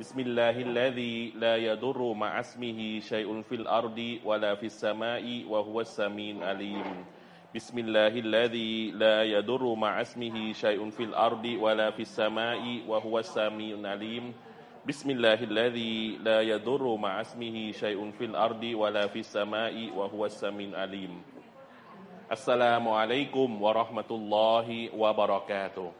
بسم الله الذي لا يضر مع اسمه شيء في الأرض ولا في السماء وهو السميع العليم. بسم الله الذي لا يضر مع اسمه شيء في الأرض ولا في السماء وهو السميع العليم. بسم الله الذي لا يضر مع اسمه شيء في الأرض ولا في السماء وهو السميع العليم. السلام عليكم ورحمة الله وبركاته.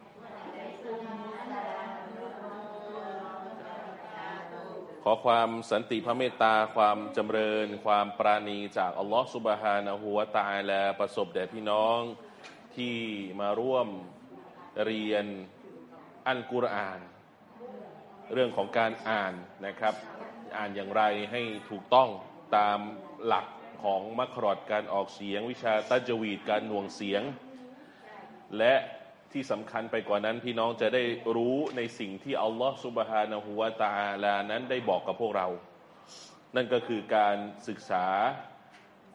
ขอความสันติพระเมตตาความจำเริญ ความปราณีจากอัลลอฮฺสุบฮานะฮูวะตาอาลาประสบแด่พี่น้องที่มาร่วมเรียนอัลกุรอาน เรื่องของการอ่านนะครับ อ่านอย่างไรให้ถูกต้องตามหลักของมัครอดการออกเสียง วิชาตัจวีดการหน่วงเสียง และ ที่สำคัญไปกว่านั้นพี่น้องจะได้รู้ในสิ่งที่อัลลอฮฺสุบฮานะฮูวาตาลานั้นได้บอกกับพวกเรา นั่นก็คือการศึกษา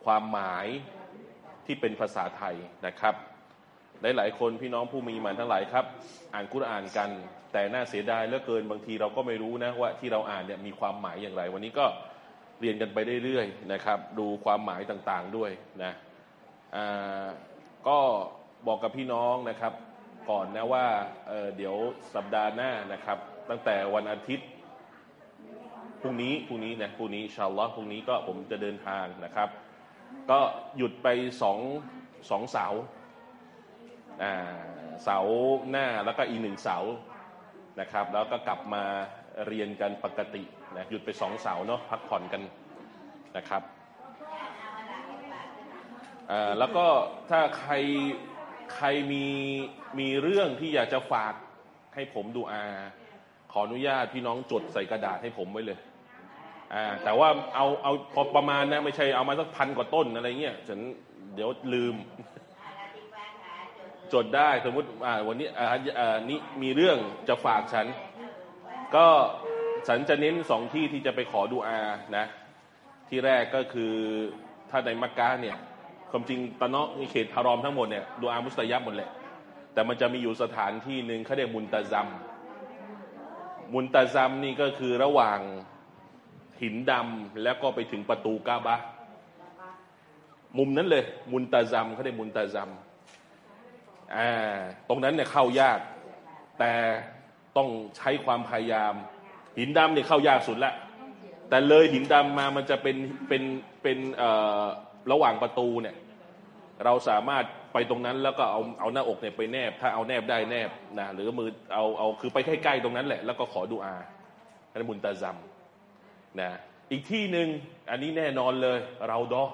ความหมายที่เป็นภาษาไทยนะครับหลายๆคนพี่น้องผู้มีมันทั้งหลายครับ อ่านกุรอานกัน แต่น่าเสียดายเหลือเกินบางทีเราก็ไม่รู้นะว่าที่เราอ่านเนี่ยมีความหมายอย่างไร วันนี้ก็เรียนกันไปเรื่อยๆนะครับ ดูความหมายต่างๆด้วยนะก็บอกกับพี่น้องนะครับ ก่อนนะว่าเเดี๋ยวสัปดาห์หน้านะครับ ตั้งแต่วันอาทิตย์พรุ่งนี้พรุ่งนี้นะพรุ่งนี้ชาวล้อพรุ่งนี้ก็ผมจะเดินทางนะครับ ก็หยุดไปสองสองเสาเสาหน้าแล้วก็อีกหนึ่งเสานะครับ แล้วก็กลับมาเรียนกันปกตินะหยุดไปสองเสาเนาะพักผ่อนกันนะครับแล้วก็ถ้าใคร ใครมีมีเรื่องที่อยากจะฝากให้ผมดูอา ขออนุญาตพี่น้องจดใส่กระดาษให้ผมไว้เลยอ่าแต่ว่าเอาเอาพอประมาณนะไม่ใช่เอามาสักพันกว่าต้นอะไรเงี้ยฉันเดี๋ยวลืม จดได้สมมติอ่าวันนี้อ่าอ่านี้มีเรื่องจะฝากฉัน ก็ฉันจะเน้นสองที่ที่จะไปขอดูอานะ ที่แรกก็คือถ้าในมักกะเนี่ย ความจริงตะเนาะในเขตฮารอมทั้งหมดเนี่ยดูอามุสตยับหมดแหละแต่มันจะมีอยู่สถานที่หนึ่งเขาเรียกมุนตะซัม มุนตะซัมนี่ก็คือระหว่างหินดำแล้วก็ไปถึงประตูกาบะมุมนั้นเลย มุนตะซัมเขาเรียกมุนตะซัมอ่าตรงนั้นเนี่ยเข้ายาก แต่ต้องใช้ความพยายาม หินดำเนี่ยเข้ายากสุดละแต่เลยหินดำมามันจะเป็นเป็นเป็นเอ่อ ระหว่างประตูเนี่ยเราสามารถไปตรงนั้นแล้วก็เอาเอาหน้าอกเนี่ยไปแนบ ถ้าเอาแนบได้แนบนะหรือมือเอาเอาคือไปใกล้ๆตรงนั้นแหละ แล้วก็ขอดูอาอันมุนตาซัมนะอีกที่หนึ่งอันนี้แน่นอนเลย เราดอ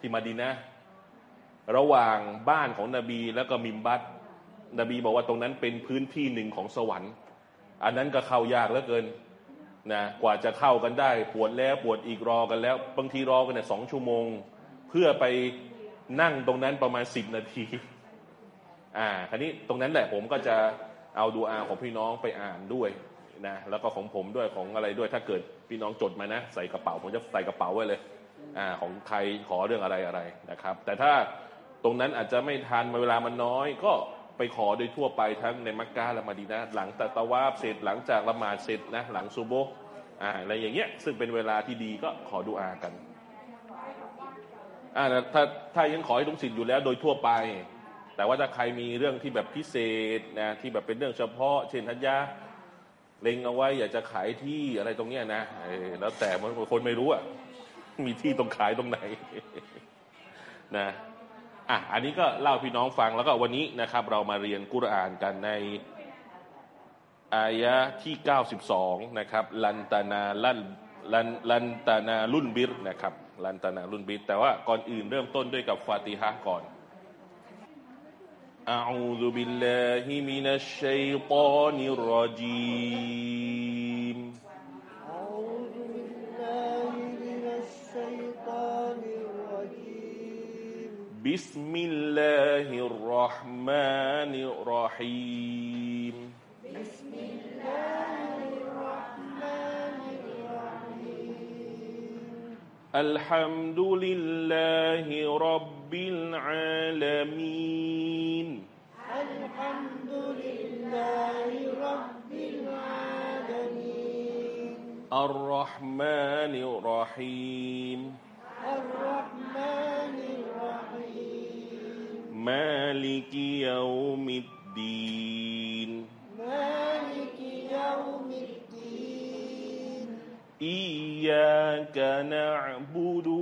ที่มาดีนะ ระหว่างบ้านของนบีแล้วก็มิมบัตนบีบอกว่าตรงนั้นเป็นพื้นที่หนึ่งของสวรรค์ อันนั้นก็เข้ายากเหลือเกินนะกว่าจะเข้ากันได้ ปวดแล้วปวดอีกรอกันแล้ว บางทีรอกันเนี่ยสองชั่วโมง พื่อไปนั่งตรงนั้นประมาณสิบนาที อ่า คราวนี้ตรงนั้นแหละผมก็จะเอาดูอาของพี่น้องไปอ่านด้วยนะ แล้วก็ของผมด้วยของอะไรด้วย ถ้าเกิดพี่น้องจดมานะ ใส่กระเป๋า ผมจะใส่กระเป๋าไว้เลย อ่า ของใครขอเรื่องอะไรอะไรนะครับ แต่ถ้าตรงนั้นอาจจะไม่ทันเวลามันน้อย ก็ไปขอโดยทั่วไปทั้งในมักกะและมาดีนะ หลังตะตะวาบเสร็จหลังจากละหมาดเสร็จนะ หลังซูโบอ่าอะไรอย่างเงี้ย ซึ่งเป็นเวลาที่ดีก็ขอดูอากัน อ่าถ้าถ้ายังขอให้ทุกสิทธิ์อยู่แล้วโดยทั่วไป แต่ว่าถ้าใครมีเรื่องที่แบบพิเศษนะที่แบบเป็นเรื่องเฉพาะ เช่นทัญญาเล็งเอาไว้อยากจะขายที่อะไรตรงเนี้ยนะแล้วแต่คนไม่รู้อะมีที่ตรงขายตรงไหนนะอะอันนี้ก็เล่าพี่น้องฟังแล้วก็วันนี้นะครับ เรามาเรียนกุรอานกันในอายะที่ 92 นะครับ ลันตานาลันลันลันตานาลุ่นบิรนะครับ ลันตนารุนบิดแต่ว่าก่อนอื่นเริ่มต้นด้วยกับฟาติฮะก่อน أعوذ بالله من الشيطان الرجيم أعوذ بالله من الشيطان الرجيم بسم الله الرحمن الرحيم بسم الله الحمد لله رب العالمين. الحمد لله رب العالمين. الرحمن الرحيم. الرحمن الرحيم. مالك يوم الدين. مالك يوم الدين. إياك نعبد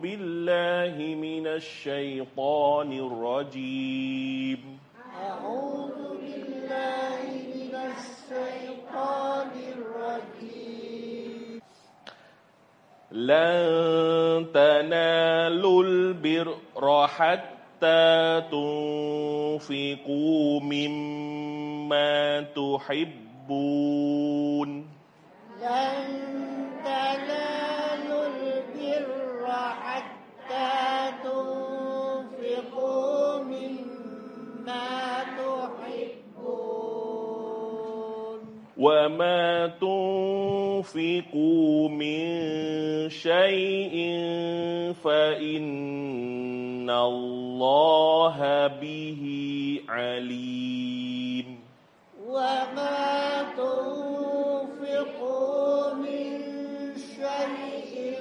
بالله من الشيطان الرجيم. أعوذ بالله من الشيطان الرجيم. لن تنالوا البر حتى تنفقوا مما تحبون. لن مما تحبون. وما تنفقوا من شيء فإن الله به عليم. وما تنفقوا من شيء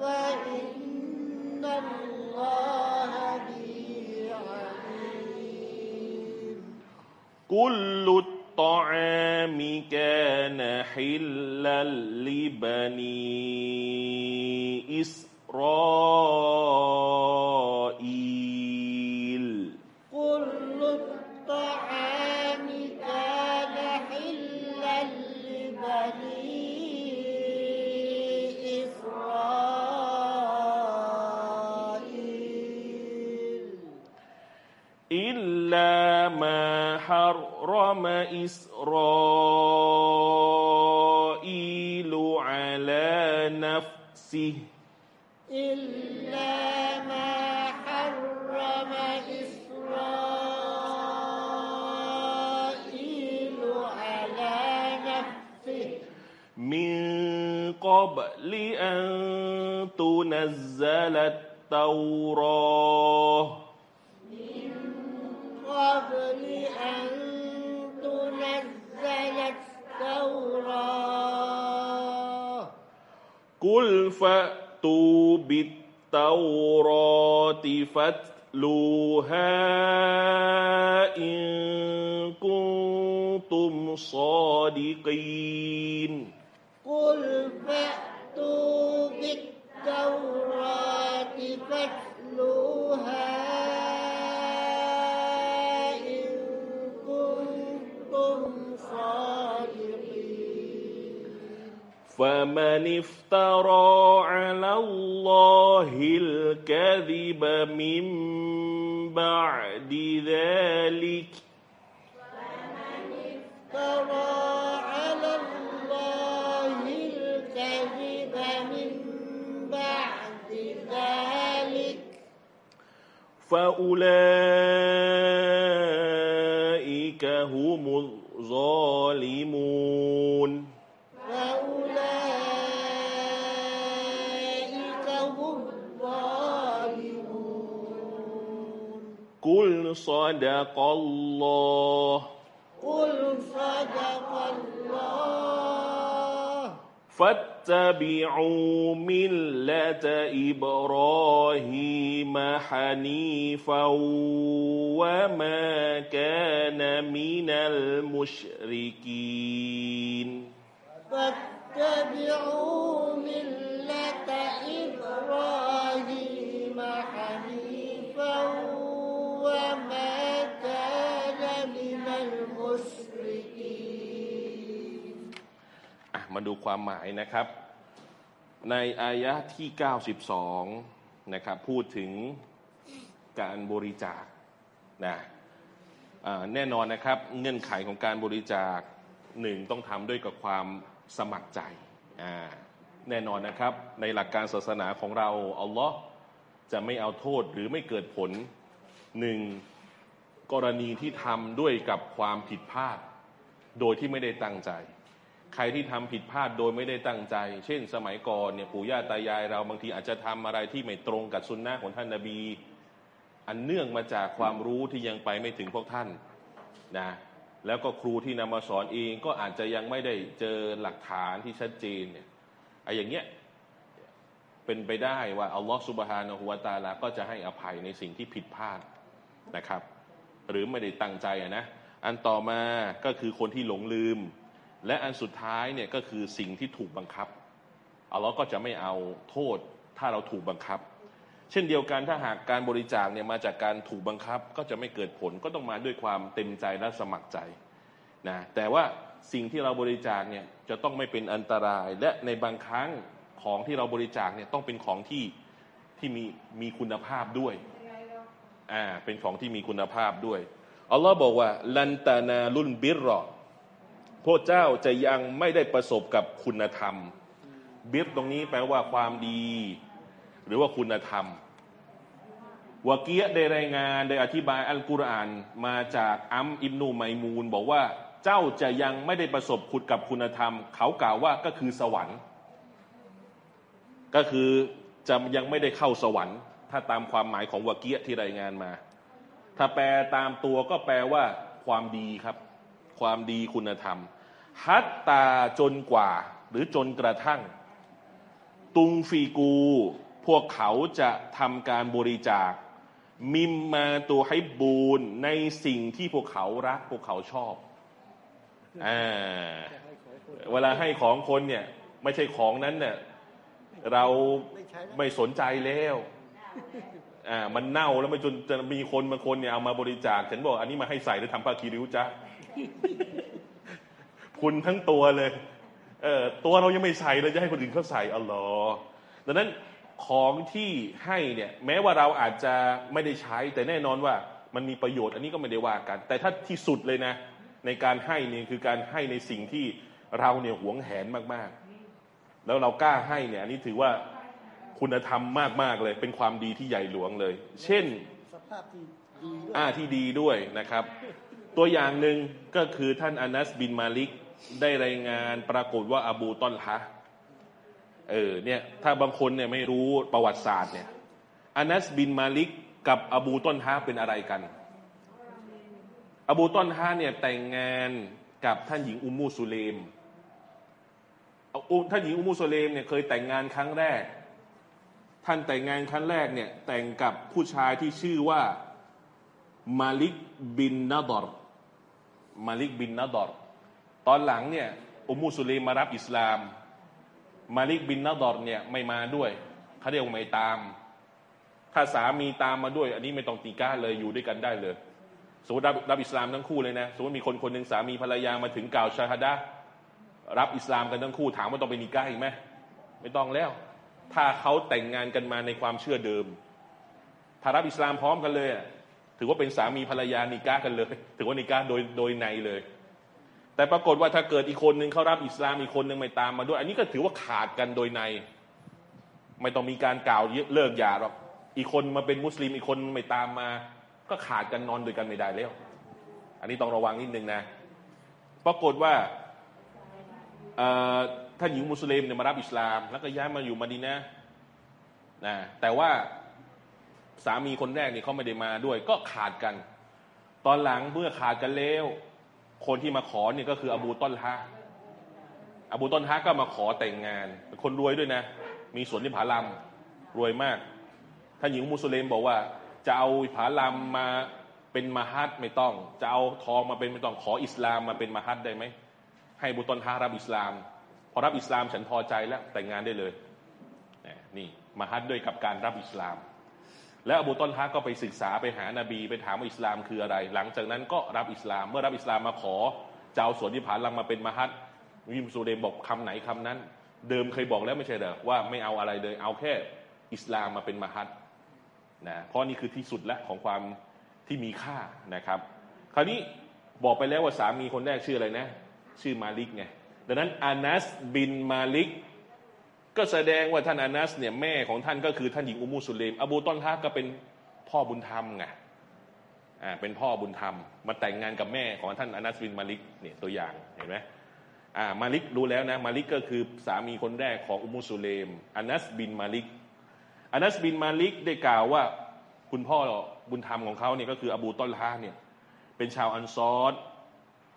فإن الله به عليم كل الطعام كان حلا لبني إسرائيل. حرم إسرائيل على نفسه إلا ما حرم إسرائيل على نفسه من قبل أن تنزل التوراة กุลฟะตูบิตเตารอติฟัตลูฮาอินกุตุมซอดิกีนกุลฟะ فمن افترى على الله الكذب من بعد ذلك افترى على الله الكذب من بعد ذلك فأولئك هم الظالمون صدق الله. قل صدق الله. فاتبعوا ملة إبراهيم حنيفا وما كان من المشركين. มาดูความหมายนะครับ ในอายะที่ 92 นะครับ พูดถึงการบริจาคนะแน่นอนนะครับ เงื่อนไขของการบริจาคหนึ่งต้องทำด้วยกับความสมัครใจแน่นอนนะครับ ในหลักการศาสนาของเราอัลลอฮ์จะไม่เอาโทษหรือไม่เกิดผลหนึ่งกรณีที่ทำด้วยกับความผิดพลาด โดยที่ไม่ได้ตั้งใจ ใครที่ทำผิดพลาดโดยไม่ได้ตั้งใจ เช่น สมัยก่อนเนี่ยปู่ย่าตายายเราบางทีอาจจะทำอะไรที่ไม่ตรงกับสุนนะของท่านนาบี อันเนื่องมาจากความรู้ที่ยังไปไม่ถึงพวกท่านนะแล้วก็ครูที่นำมาสอนเองก็อาจจะยังไม่ได้เจอหลักฐานที่ชัดเจนเนี่ยไอ้อย่างเงี้ยเป็นไปได้ว่าอัลลอฮฺสุบฮานะฮุวาตาลาก็จะให้อภัยในสิ่งที่ผิดพลาดนะครับ หรือไม่ได้ตั้งใจอะนะอันต่อมาก็คือคนที่หลงลืม และอันสุดท้ายเนี่ยก็คือสิ่งที่ถูกบังคับอัลลอฮ์ก็จะไม่เอาโทษถ้าเราถูกบังคับ เช่นเดียวกันถ้าหากการบริจาคเนี่ยมาจากการถูกบังคับก็จะไม่เกิดผลก็ต้องมาด้วยความเต็มใจและสมัครใจนะแต่ว่าสิ่งที่เราบริจาคเนี่ยจะต้องไม่เป็นอันตราย และในบางครั้งของที่เราบริจาคเนี่ยต้องเป็นของที่ที่มีมีคุณภาพด้วยอ่าเป็นของที่มีคุณภาพด้วยอัลลอฮ์บอกว่าลันตานาลุนบิรรอ พวกเจ้าจะยังไม่ได้ประสบกับคุณธรรม บิรตรงนี้แปลว่าความดี หรือว่าคุณธรรมวะเกียได้รายงานได้อธิบายอัลกุรอานมาจากอัมอิบนูไมมูนบอกว่าเจ้าจะยังไม่ได้ประสบคุณกับคุณธรรม เขากล่าวว่าก็คือสวรรค์ ก็คือจะยังไม่ได้เข้าสวรรค์ ถ้าตามความหมายของวะเกียที่รายงานมา ถ้าแปลตามตัวก็แปลว่าความดีครับ ความดีคุณธรรม ฮัตตาจนกว่า หรือจนกระทั่ง ตุงฟีกู พวกเขาจะทำการบริจาค มิมมาตัวให้บูนในสิ่งที่พวกเขารัก พวกเขาชอบอเวลาให้ของคนเนี่ย ไม่ใช่ของนั้นเนี่ยเราไม่สนใจแล้ว อ่ามันเน่าแล้วมันจนจะมีคนบางคนเนี่ยเอามาบริจาคฉันบอกอันนี้มาให้ใส่แล้วทำผ้าคีริ้วจ้าคุณทั้งตัวเลย เออตัวเรายังไม่ใส่เลยจะให้คนอื่นเขาใส่อัลลอดังนั้นของที่ให้เนี่ยแม้ว่าเราอาจจะไม่ได้ใช้แต่แน่นอนว่ามันมีประโยชน์อันนี้ก็ไม่ได้ว่ากัน แต่ถ้าที่สุดเลยนะ ในการให้เนี่ยคือการให้ในสิ่งที่เราเนี่ยหวงแหนมากๆ แล้วเรากล้าให้เนี่ยอันนี้ถือว่า คุณธรรมมากๆเลย เป็นความดีที่ใหญ่หลวงเลย เช่นสภาพที่ดีด้วยอ่าที่ดีด้วยนะครับ ตัวอย่างหนึ่งก็คือท่านอานัสบินมาลิกได้รายงานปรากฏว่าอบูตอลฮะเออเนี่ยถ้าบางคนเนี่ยไม่รู้ประวัติศาสตร์เนี่ยอานัสบินมาลิกกับอบูต้นฮะเป็นอะไรกัน อบูต้นฮะเนี่ยแต่งงานกับท่านหญิงอุมมูสุเลมเอาอุท่านหญิงอุมมูสุเลมเนี่ยเคยแต่งงานครั้งแรก ท่านแต่งงานครั้งแรกเนี่ยแต่งกับผู้ชายที่ชื่อว่ามาลิกบินนาดอร์มาลิกบินนาดอร์ตอนหลังเนี่ยอุมมุสุเลมมารับอิสลาม มาลิกบินนาดอร์เนี่ยไม่มาด้วยเขาเรียกว่าไม่ตาม ถ้าสามีตามมาด้วย อันนี้ไม่ต้องตีก้าเลยอยู่ด้วยกันได้เลย สมมติรับรับอิสลามทั้งคู่เลยนะสมมติมีคนคนหนึ่งสามีภรรยามาถึงกล่าวชาฮัดะรับอิสลามกันทั้งคู่ถามว่าต้องไปนิก้าอีกไหมไม่ต้องแล้ว ถ้าเขาแต่งงานกันมาในความเชื่อเดิมถ้ารับอิสลามพร้อมกันเลยถือว่าเป็นสามีภรรยานิก้ากันเลย ถือว่านิก้าโดยโดยในเลย แต่ปรากฏว่าถ้าเกิดอีกคนหนึ่งเขารับอิสลามอีกคนหนึ่งไม่ตามมาด้วย อันนี้ก็ถือว่าขาดกันโดยใน ไม่ต้องมีการกล่าวเลิกหย่าหรอกอีกคนมาเป็นมุสลิมอีกคนไม่ตามมา ก็ขาดกันนอนด้วยกันไม่ได้แล้ว อันนี้ต้องระวังนิดนึงนะ ปรากฏว่า เอ่อท่านหญิงมุสลิมเนี่ยมารับอิสลาม แล้วก็ย้ายมาอยู่มาดีนะนะแต่ว่าสามีคนแรกเนี่ยเขาไม่ได้มาด้วย ก็ขาดกัน ตอนหลังเมื่อขาดกันแล้ว คนที่มาขอเนี่ยก็คืออบูต้นฮะอบูต้นฮะก็มาขอแต่งงานเป็นคนรวยด้วยนะ มีสวนที่ผาลัมรวยมากท่านหญิงมุสลิมบอกว่า จะเอาผาลัมมาเป็นมหัดไม่ต้อง จะเอาทองมาเป็นไม่ต้องขออิสลามมาเป็นมหัดได้ไหมให้อบูต้นฮะรับอิสลาม อรับอิสลามฉันพอใจแล้วแต่งงานได้เลยนี่มหัดด้วยกับการรับอิสลาม แล้วอบูต้นฮะก็ไปศึกษาไปหานาบีไปถามว่าอิสลามคืออะไร หลังจากนั้นก็รับอิสลามเมื่อรับอิสลามมาขอเจะเอาสวนที่ผาลัมมาเป็นมหัดวิมซูเดมบอกคำไหนคำนั้น เดิมเคยบอกแล้วไม่ใช่เหรอว่าไม่เอาอะไรเลยเอาแค่อิสลามมาเป็นมหัดนะเพราะนี่คือที่สุดแล้วของความที่มีค่านะครับ คราวนี้บอกไปแล้วว่าสามีคนแรกชื่ออะไรนะ ชื่อมาลิกไง ดังนั้นอานัสบินมาลิก ก็แสดงว่าท่านอานัสเนี่ยแม่ของท่านก็คือท่านหญิงอุมุสุเลมอบูตอนฮาก็เป็นพ่อบุญธรรมไงอ่าเป็นพ่อบุญธรรม มาแต่งงานกับแม่ของท่านอานัสบินมาลิกเนี่ยตัวอย่างเห็นไหมอ่ามาลิกรู้แล้วนะมาลิกก็คือสามีคนแรกของอุมุสุเลมอานัสบินมาลิกอานัสบินมาลิกได้กล่าวว่าคุณพ่อบุญธรรมของเขาเนี่ยก็คืออบูตอลฮาเนี่ยเป็นชาวอันซอร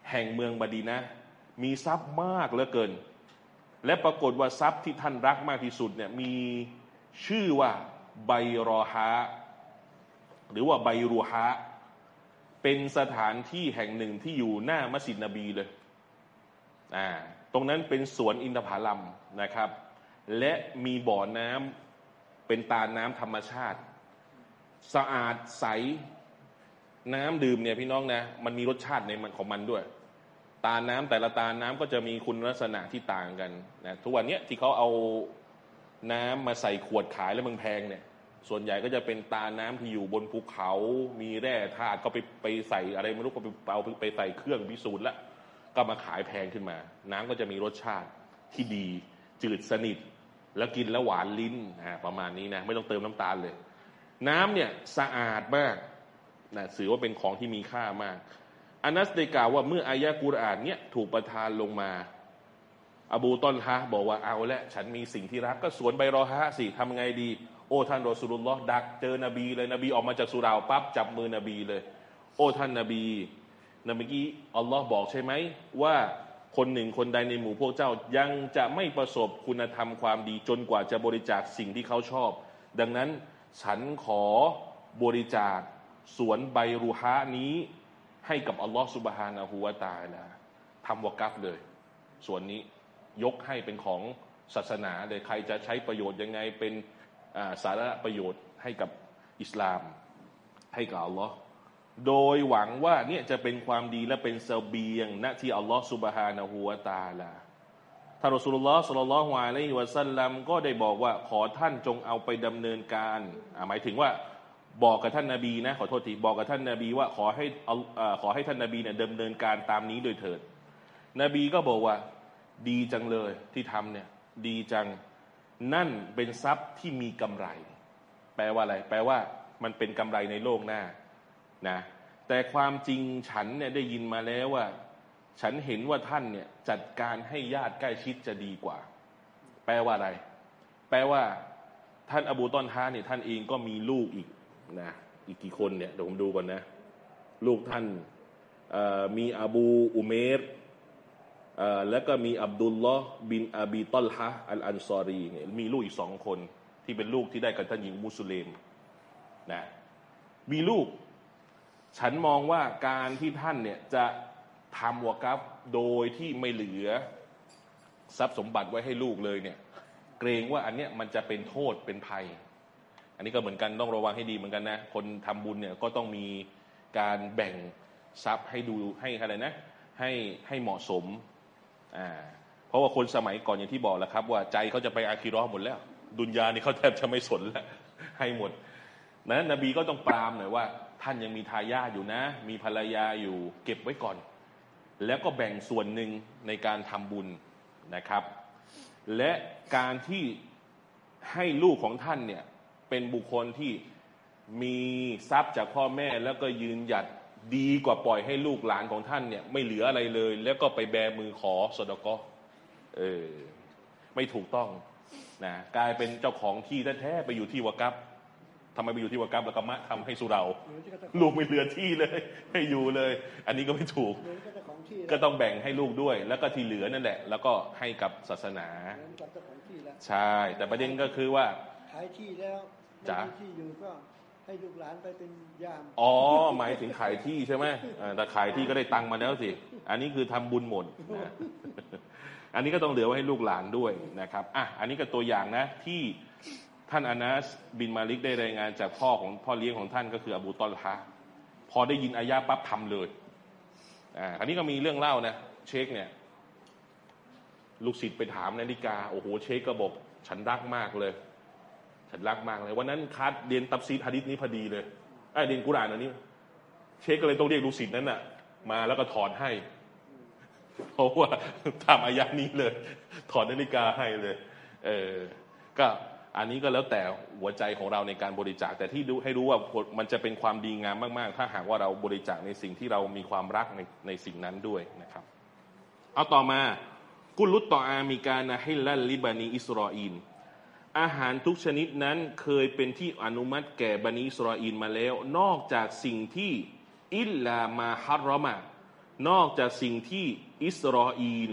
แห่งเมืองบาดีนะ มีทรัพย์มากเหลือเกิน และปรากฏว่าทรัพย์ที่ท่านรักมากที่สุดเนี่ยมีชื่อว่าไบรอฮาหรือว่าไบรูฮาเป็นสถานที่แห่งหนึ่งที่อยู่หน้ามัสยิดนบีเลยอ่าตรงนั้นเป็นสวนอินทผลัมนะครับ และมีบ่อน้ำเป็นตาน้ำธรรมชาติ สะอาดใสน้ำดื่มเนี่ยพี่น้องนะ มันมีรสชาติในมันของมันด้วย ตาน้ำแต่ละตาน้ำก็จะมีคุณลักษณะที่ต่างกันนะทุกวันนี้ที่เขาเอาน้ำมาใส่ขวดขายแล้วมึงแพงเนี่ย ส่วนใหญ่ก็จะเป็นตาน้ำที่อยู่บนภูเขา มีแร่ธาตุก็ไปไปใส่อะไรไม่รู้ก็ไปเอาไปใส่เครื่องพิสูจน์แล้วก็มาขายแพงขึ้นมา น้ำก็จะมีรสชาติที่ดี จืดสนิท แล้วกินแล้วหวานลิ้นอ่าประมาณนี้นะไม่ต้องเติมน้ำตาลเลย น้ำเนี่ยสะอาดมากนะถือว่าเป็นของที่มีค่ามาก อานัสได้กล่าวว่าเมื่ออายะกุรอานเนี่ยถูกประทานลงมา อบูตอนฮะบอกว่าเอาละฉันมีสิ่งที่รักก็สวนใบรอฮะสิทำไงดี โอ้ท่านรอสุลลอฮ์ดักเจอนบีเลยนบีออกมาจากสุราปั๊บจับมือนบีเลย โอ้ท่านนบีนบีกี้อัลลอฮ์บอกใช่ไหมว่าคนหนึ่งคนใดในหมู่พวกเจ้ายังจะไม่ประสบคุณธรรมความดีจนกว่าจะบริจาคสิ่งที่เขาชอบ ดังนั้นฉันขอบริจาคสวนใบรูฮะนี้ ให้กับอัลลอฮ์สุบฮานะฮูวาตาละทำวกัฟเลย ส่วนนี้ยกให้เป็นของศาสนาเลยใครจะใช้ประโยชน์ยังไงเป็นสาระประโยชน์ให้กับอิสลาม ให้กับอัลลอฮ์โดยหวังว่าเนี่ยจะเป็นความดีและเป็นเสบียงณที่อัลลอฮ์สุบฮานะฮูวาตาละท่านรอสุลลอฮ์สุลลัลลอฮุอะลัยฮิวะสัลลัมก็ได้บอกว่าขอท่านจงเอาไปดำเนินการหมายถึงว่า บอกกับท่านนาบีนะขอโทษทีบอกกับท่านนาบีว่าขอให้ขอให้ท่านนาบีเนี่ยดำเนินการตามนี้โดยเถิด นบีก็บอกว่า ดีจังเลยที่ทำเนี่ย ดีจังนั่นเป็นทรัพย์ที่มีกำไร แปลว่าอะไร แปลว่ามันเป็นกำไรในโลกหน้านะแต่ความจริงฉันเนี่ยได้ยินมาแล้วว่า ฉันเห็นว่าท่านเนี่ยจัดการให้ญาติใกล้ชิดจะดีกว่า แปลว่าอะไร แปลว่า ท่านอบูตอนฮาเนี่ยท่านเองก็มีลูกอีก นะอีกกี่คนเนี่ยเดี๋ยวผมดูก่อนนะ ลูกท่านมีอบูอุเมรแล้วก็มีอับดุลลอฮ์บินอบีตอลฮะอัลอันซอรีเนี่ยมีลูกอีกสองคน ที่เป็นลูกที่ได้กับท่านหญิงมุสลิมนะมีลูก ฉันมองว่าการที่ท่านเนี่ยจะทำวกัฟโดยที่ไม่เหลือทรัพย์สมบัติไว้ให้ลูกเลยเนี่ย เกรงว่าอันเนี้ยมันจะเป็นโทษเป็นภัย อันนี้ก็เหมือนกันต้องระวังให้ดีเหมือนกันนะ คนทำบุญเนี่ยก็ต้องมีการแบ่งทรัพย์ให้ดูให้อะไรนะ ให้ให้เหมาะสมอ่าเพราะว่าคนสมัยก่อนอย่างที่บอกแล้วครับ ว่าใจเขาจะไปอาคิรอหมดแล้ว ดุนยานี่เขาแทบจะไม่สนแล้วให้หมดนะนบีก็ต้องปรามหน่อยว่า ท่านยังมีทายาทอยู่นะ มีภรรยาอยู่ เก็บไว้ก่อน แล้วก็แบ่งส่วนหนึ่งในการทำบุญนะครับ และการที่ให้ลูกของท่านเนี่ย เป็นบุคคลที่มีทรัพย์จากพ่อแม่แล้วก็ยืนหยัดดีกว่าปล่อยให้ลูกหลานของท่านเนี่ย ไม่เหลืออะไรเลย แล้วก็ไปแบมือขอสดก็เออ ไม่ถูกต้องนะกลายเป็นเจ้าของที่แท้ๆไปอยู่ที่วากับทำไมไปอยู่ที่วากับแล้วก็มะทำให้สุเรา ลูกไม่เหลือที่เลยให้อยู่เลย อันนี้ก็ไม่ถูก ก็ต้องแบ่งให้ลูกด้วย แล้วก็ที่เหลือนั่นแหละ แล้วก็ให้กับศาสนาใช่ แต่ประเด็นก็คือว่าขายที่แล้ว จ๊ะไม่มีที่อยู่ก็ให้ลูกหลานไปเป็นยาม อ๋อ หมายถึงขายที่ใช่ไหมอ่าแต่ขายที่ก็ได้ตังค์มาแล้วสิ อันนี้คือทำบุญหมดนะอันนี้ก็ต้องเหลือไว้ให้ลูกหลานด้วยนะครับ อะ อันนี้ก็ตัวอย่างนะที่ท่านอานัสบินมาลิกได้รายงานจากพ่อของพ่อเลี้ยงของท่านก็คืออบูตอลฮะพอได้ยินอายะปั๊บทำเลย อ่า อันนี้ก็มีเรื่องเล่านะ เชคเนี่ย ลูกศิษย์ไปถามนาฬิกา โอ้โห เชคก็บอกฉันรักมากเลย ฉันรักมากเลย วันนั้นคัดเรียนตับซีดฮะดิษนี้พอดีเลยไอ้เรียนกุรานอันนี้ เชคก็เลยต้องเรียกลูกศิษย์นั้นน่ะ มาแล้วก็ถอนให้เพราะว่าทำอายะนี้เลย ถอนนาฬิกาให้เลย เออก็อันนี้ก็แล้วแต่หัวใจของเราในการบริจาคแต่ที่ดูให้รู้ว่ามันจะเป็นความดีงามมาก ๆ ถ้าหากว่าเราบริจาคในสิ่งที่เรามีความรักในในสิ่งนั้นด้วยนะครับ เอาต่อมากุลุตต่ออามีการนะให้ลันลิบานีอิสรออีน อาหารทุกชนิดนั้นเคยเป็นที่อนุมัติแก่บันิอิสราเอลมาแล้ว นอกจากสิ่งที่อิลลามาฮัรรอมะนอกจากสิ่งที่อิสราเอล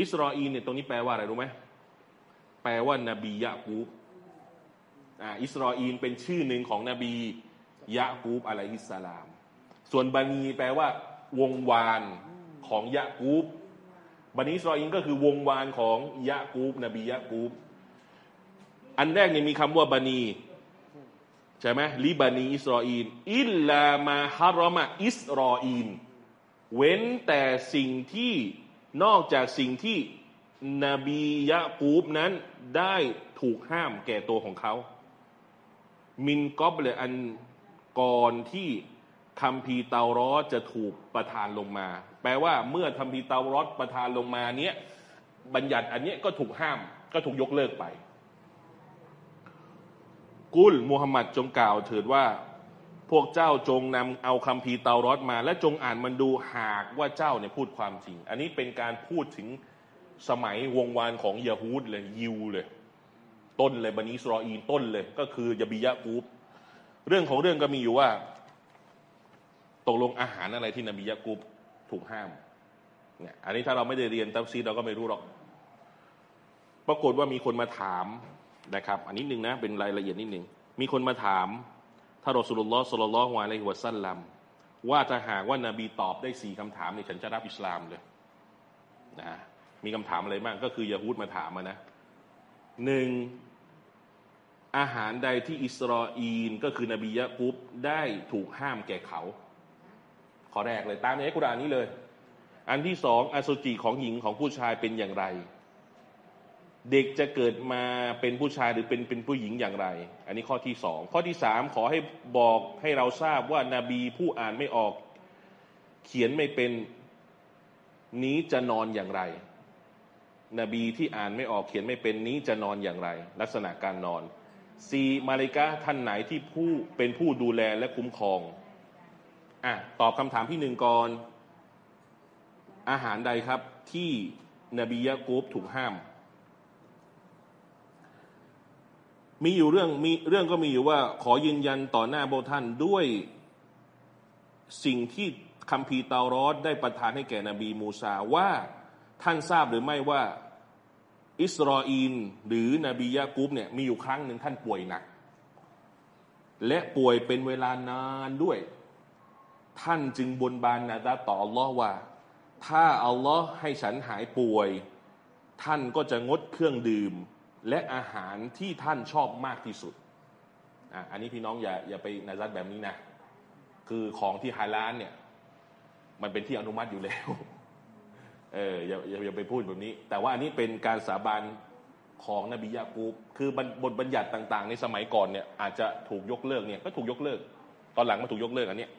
อิสราเอลเนี่ยตรงนี้แปลว่าอะไรรู้ไหมแปลว่านบียะกูบอ่าอิสราเอลเป็นชื่อหนึ่งของนบียะกูบอะลัยฮิสสลาม ส่วนบันีแปลว่า วงวานของยะกูบบันิอิสราเอลก็คือวงวานของยะกูบนบียะกูบ อันแรกเนี่ยมีคำว่าบานีใช่ไหมลิบานีอิสราเอลอิลลามาฮารอมะอิสราเอลเว้นแต่สิ่งที่นอกจากสิ่งที่นบียะกูบนั้นได้ถูกห้ามแก่ตัวของเขา มินกอบเลยอันก่อนที่คัมภีเตารอจะถูกประทานลงมา แปลว่าเมื่อคัมภีเตารอประทานลงมาเนี้ยบัญญัติอันเนี้ยก็ถูกห้ามก็ถูกยกเลิกไป กุลมูฮัมหมัดจงกล่าวเถิดว่า พวกเจ้าจงนำเอาคัมภีร์เตารอดมา และจงอ่านมันดูหากว่าเจ้าเนี่ยพูดความจริง อันนี้เป็นการพูดถึงสมัยวงวานของยาฮูดเลยยิวเลย ต้นเลยบันิสรออีต้นเลย ก็คือยาบิยะกูบเรื่องของเรื่องก็มีอยู่ว่า ตกลงอาหารอะไรที่นบียะกูบถูกห้ามเนี่ยอันนี้ถ้าเราไม่ได้เรียนตัฟซีเราก็ไม่รู้หรอก ปรากฏว่ามีคนมาถาม นะครับ อันนี้หนึ่งนะเป็นรายละเอียดนิดหนึ่งมีคนมาถามถ้ารอสุลลอฮ์สุลลัลลอฮุอะลัยฮิวะสัลลัมว่าถ้าหากว่านาบีตอบได้สี่คำถามเนี่ยฉันจะรับอิสลามเลยนะมีคำถามอะไรบ้างก็คือยาฮูดมาถามมานะหนึ่งอาหารใดที่อิสราเอลก็คือนบียะกุบได้ถูกห้ามแก่เขา ข้อแรกเลยตามในอัลกุรอานนี้เลย อันที่สองอสุจิของหญิงของผู้ชายเป็นอย่างไร เด็กจะเกิดมาเป็นผู้ชายหรือเป็นเป็นผู้หญิงอย่างไร อันนี้ข้อที่สองข้อที่สามขอให้บอกให้เราทราบว่านาบีผู้อ่านไม่ออก เขียนไม่เป็นนี้จะนอนอย่างไร นบีที่อ่านไม่ออกเขียนไม่เป็นนี้จะนอนอย่างไร ลักษณะการนอนซีมาลิกาท่านไหนที่ผู้เป็นผู้ดูแลและคุ้มครองอะตอบคำถามที่หนึ่งก่อน อาหารใดครับที่นบียะกูบถูกห้าม มีอยู่เรื่องมีเรื่องก็มีอยู่ว่า ขอยืนยันต่อหน้าพระท่านด้วยสิ่งที่คัมภีร์เตารอดได้ประทานให้แก่นบีมูซาว่าท่านทราบหรือไม่ว่าอิสราเอลหรือนบียะกุบเนี่ยมีอยู่ครั้งหนึ่งท่านป่วยหนัก และป่วยเป็นเวลานานด้วย ท่านจึงบนบานนาดาต่ออัลลอฮ์ว่า ถ้าอัลลอฮ์ให้ฉันหายป่วย ท่านก็จะงดเครื่องดื่ม และอาหารที่ท่านชอบมากที่สุดอะอันนี้พี่น้องอย่าอย่าไปนาซัดแบบนี้นะ คือของที่ฮาลาลเนี่ย มันเป็นที่อนุมัติอยู่แล้ว เอออย่าอย่าอย่าไปพูดแบบนี้ แต่ว่าอันนี้เป็นการสาบานของนบียะกูบ คือบทบทบัญญัติต่างๆ ในสมัยก่อนเนี่ย อาจจะถูกยกเลิกเนี่ย ก็ถูกยกเลิก ตอนหลังมาถูกยกเลิกอันเนี้ย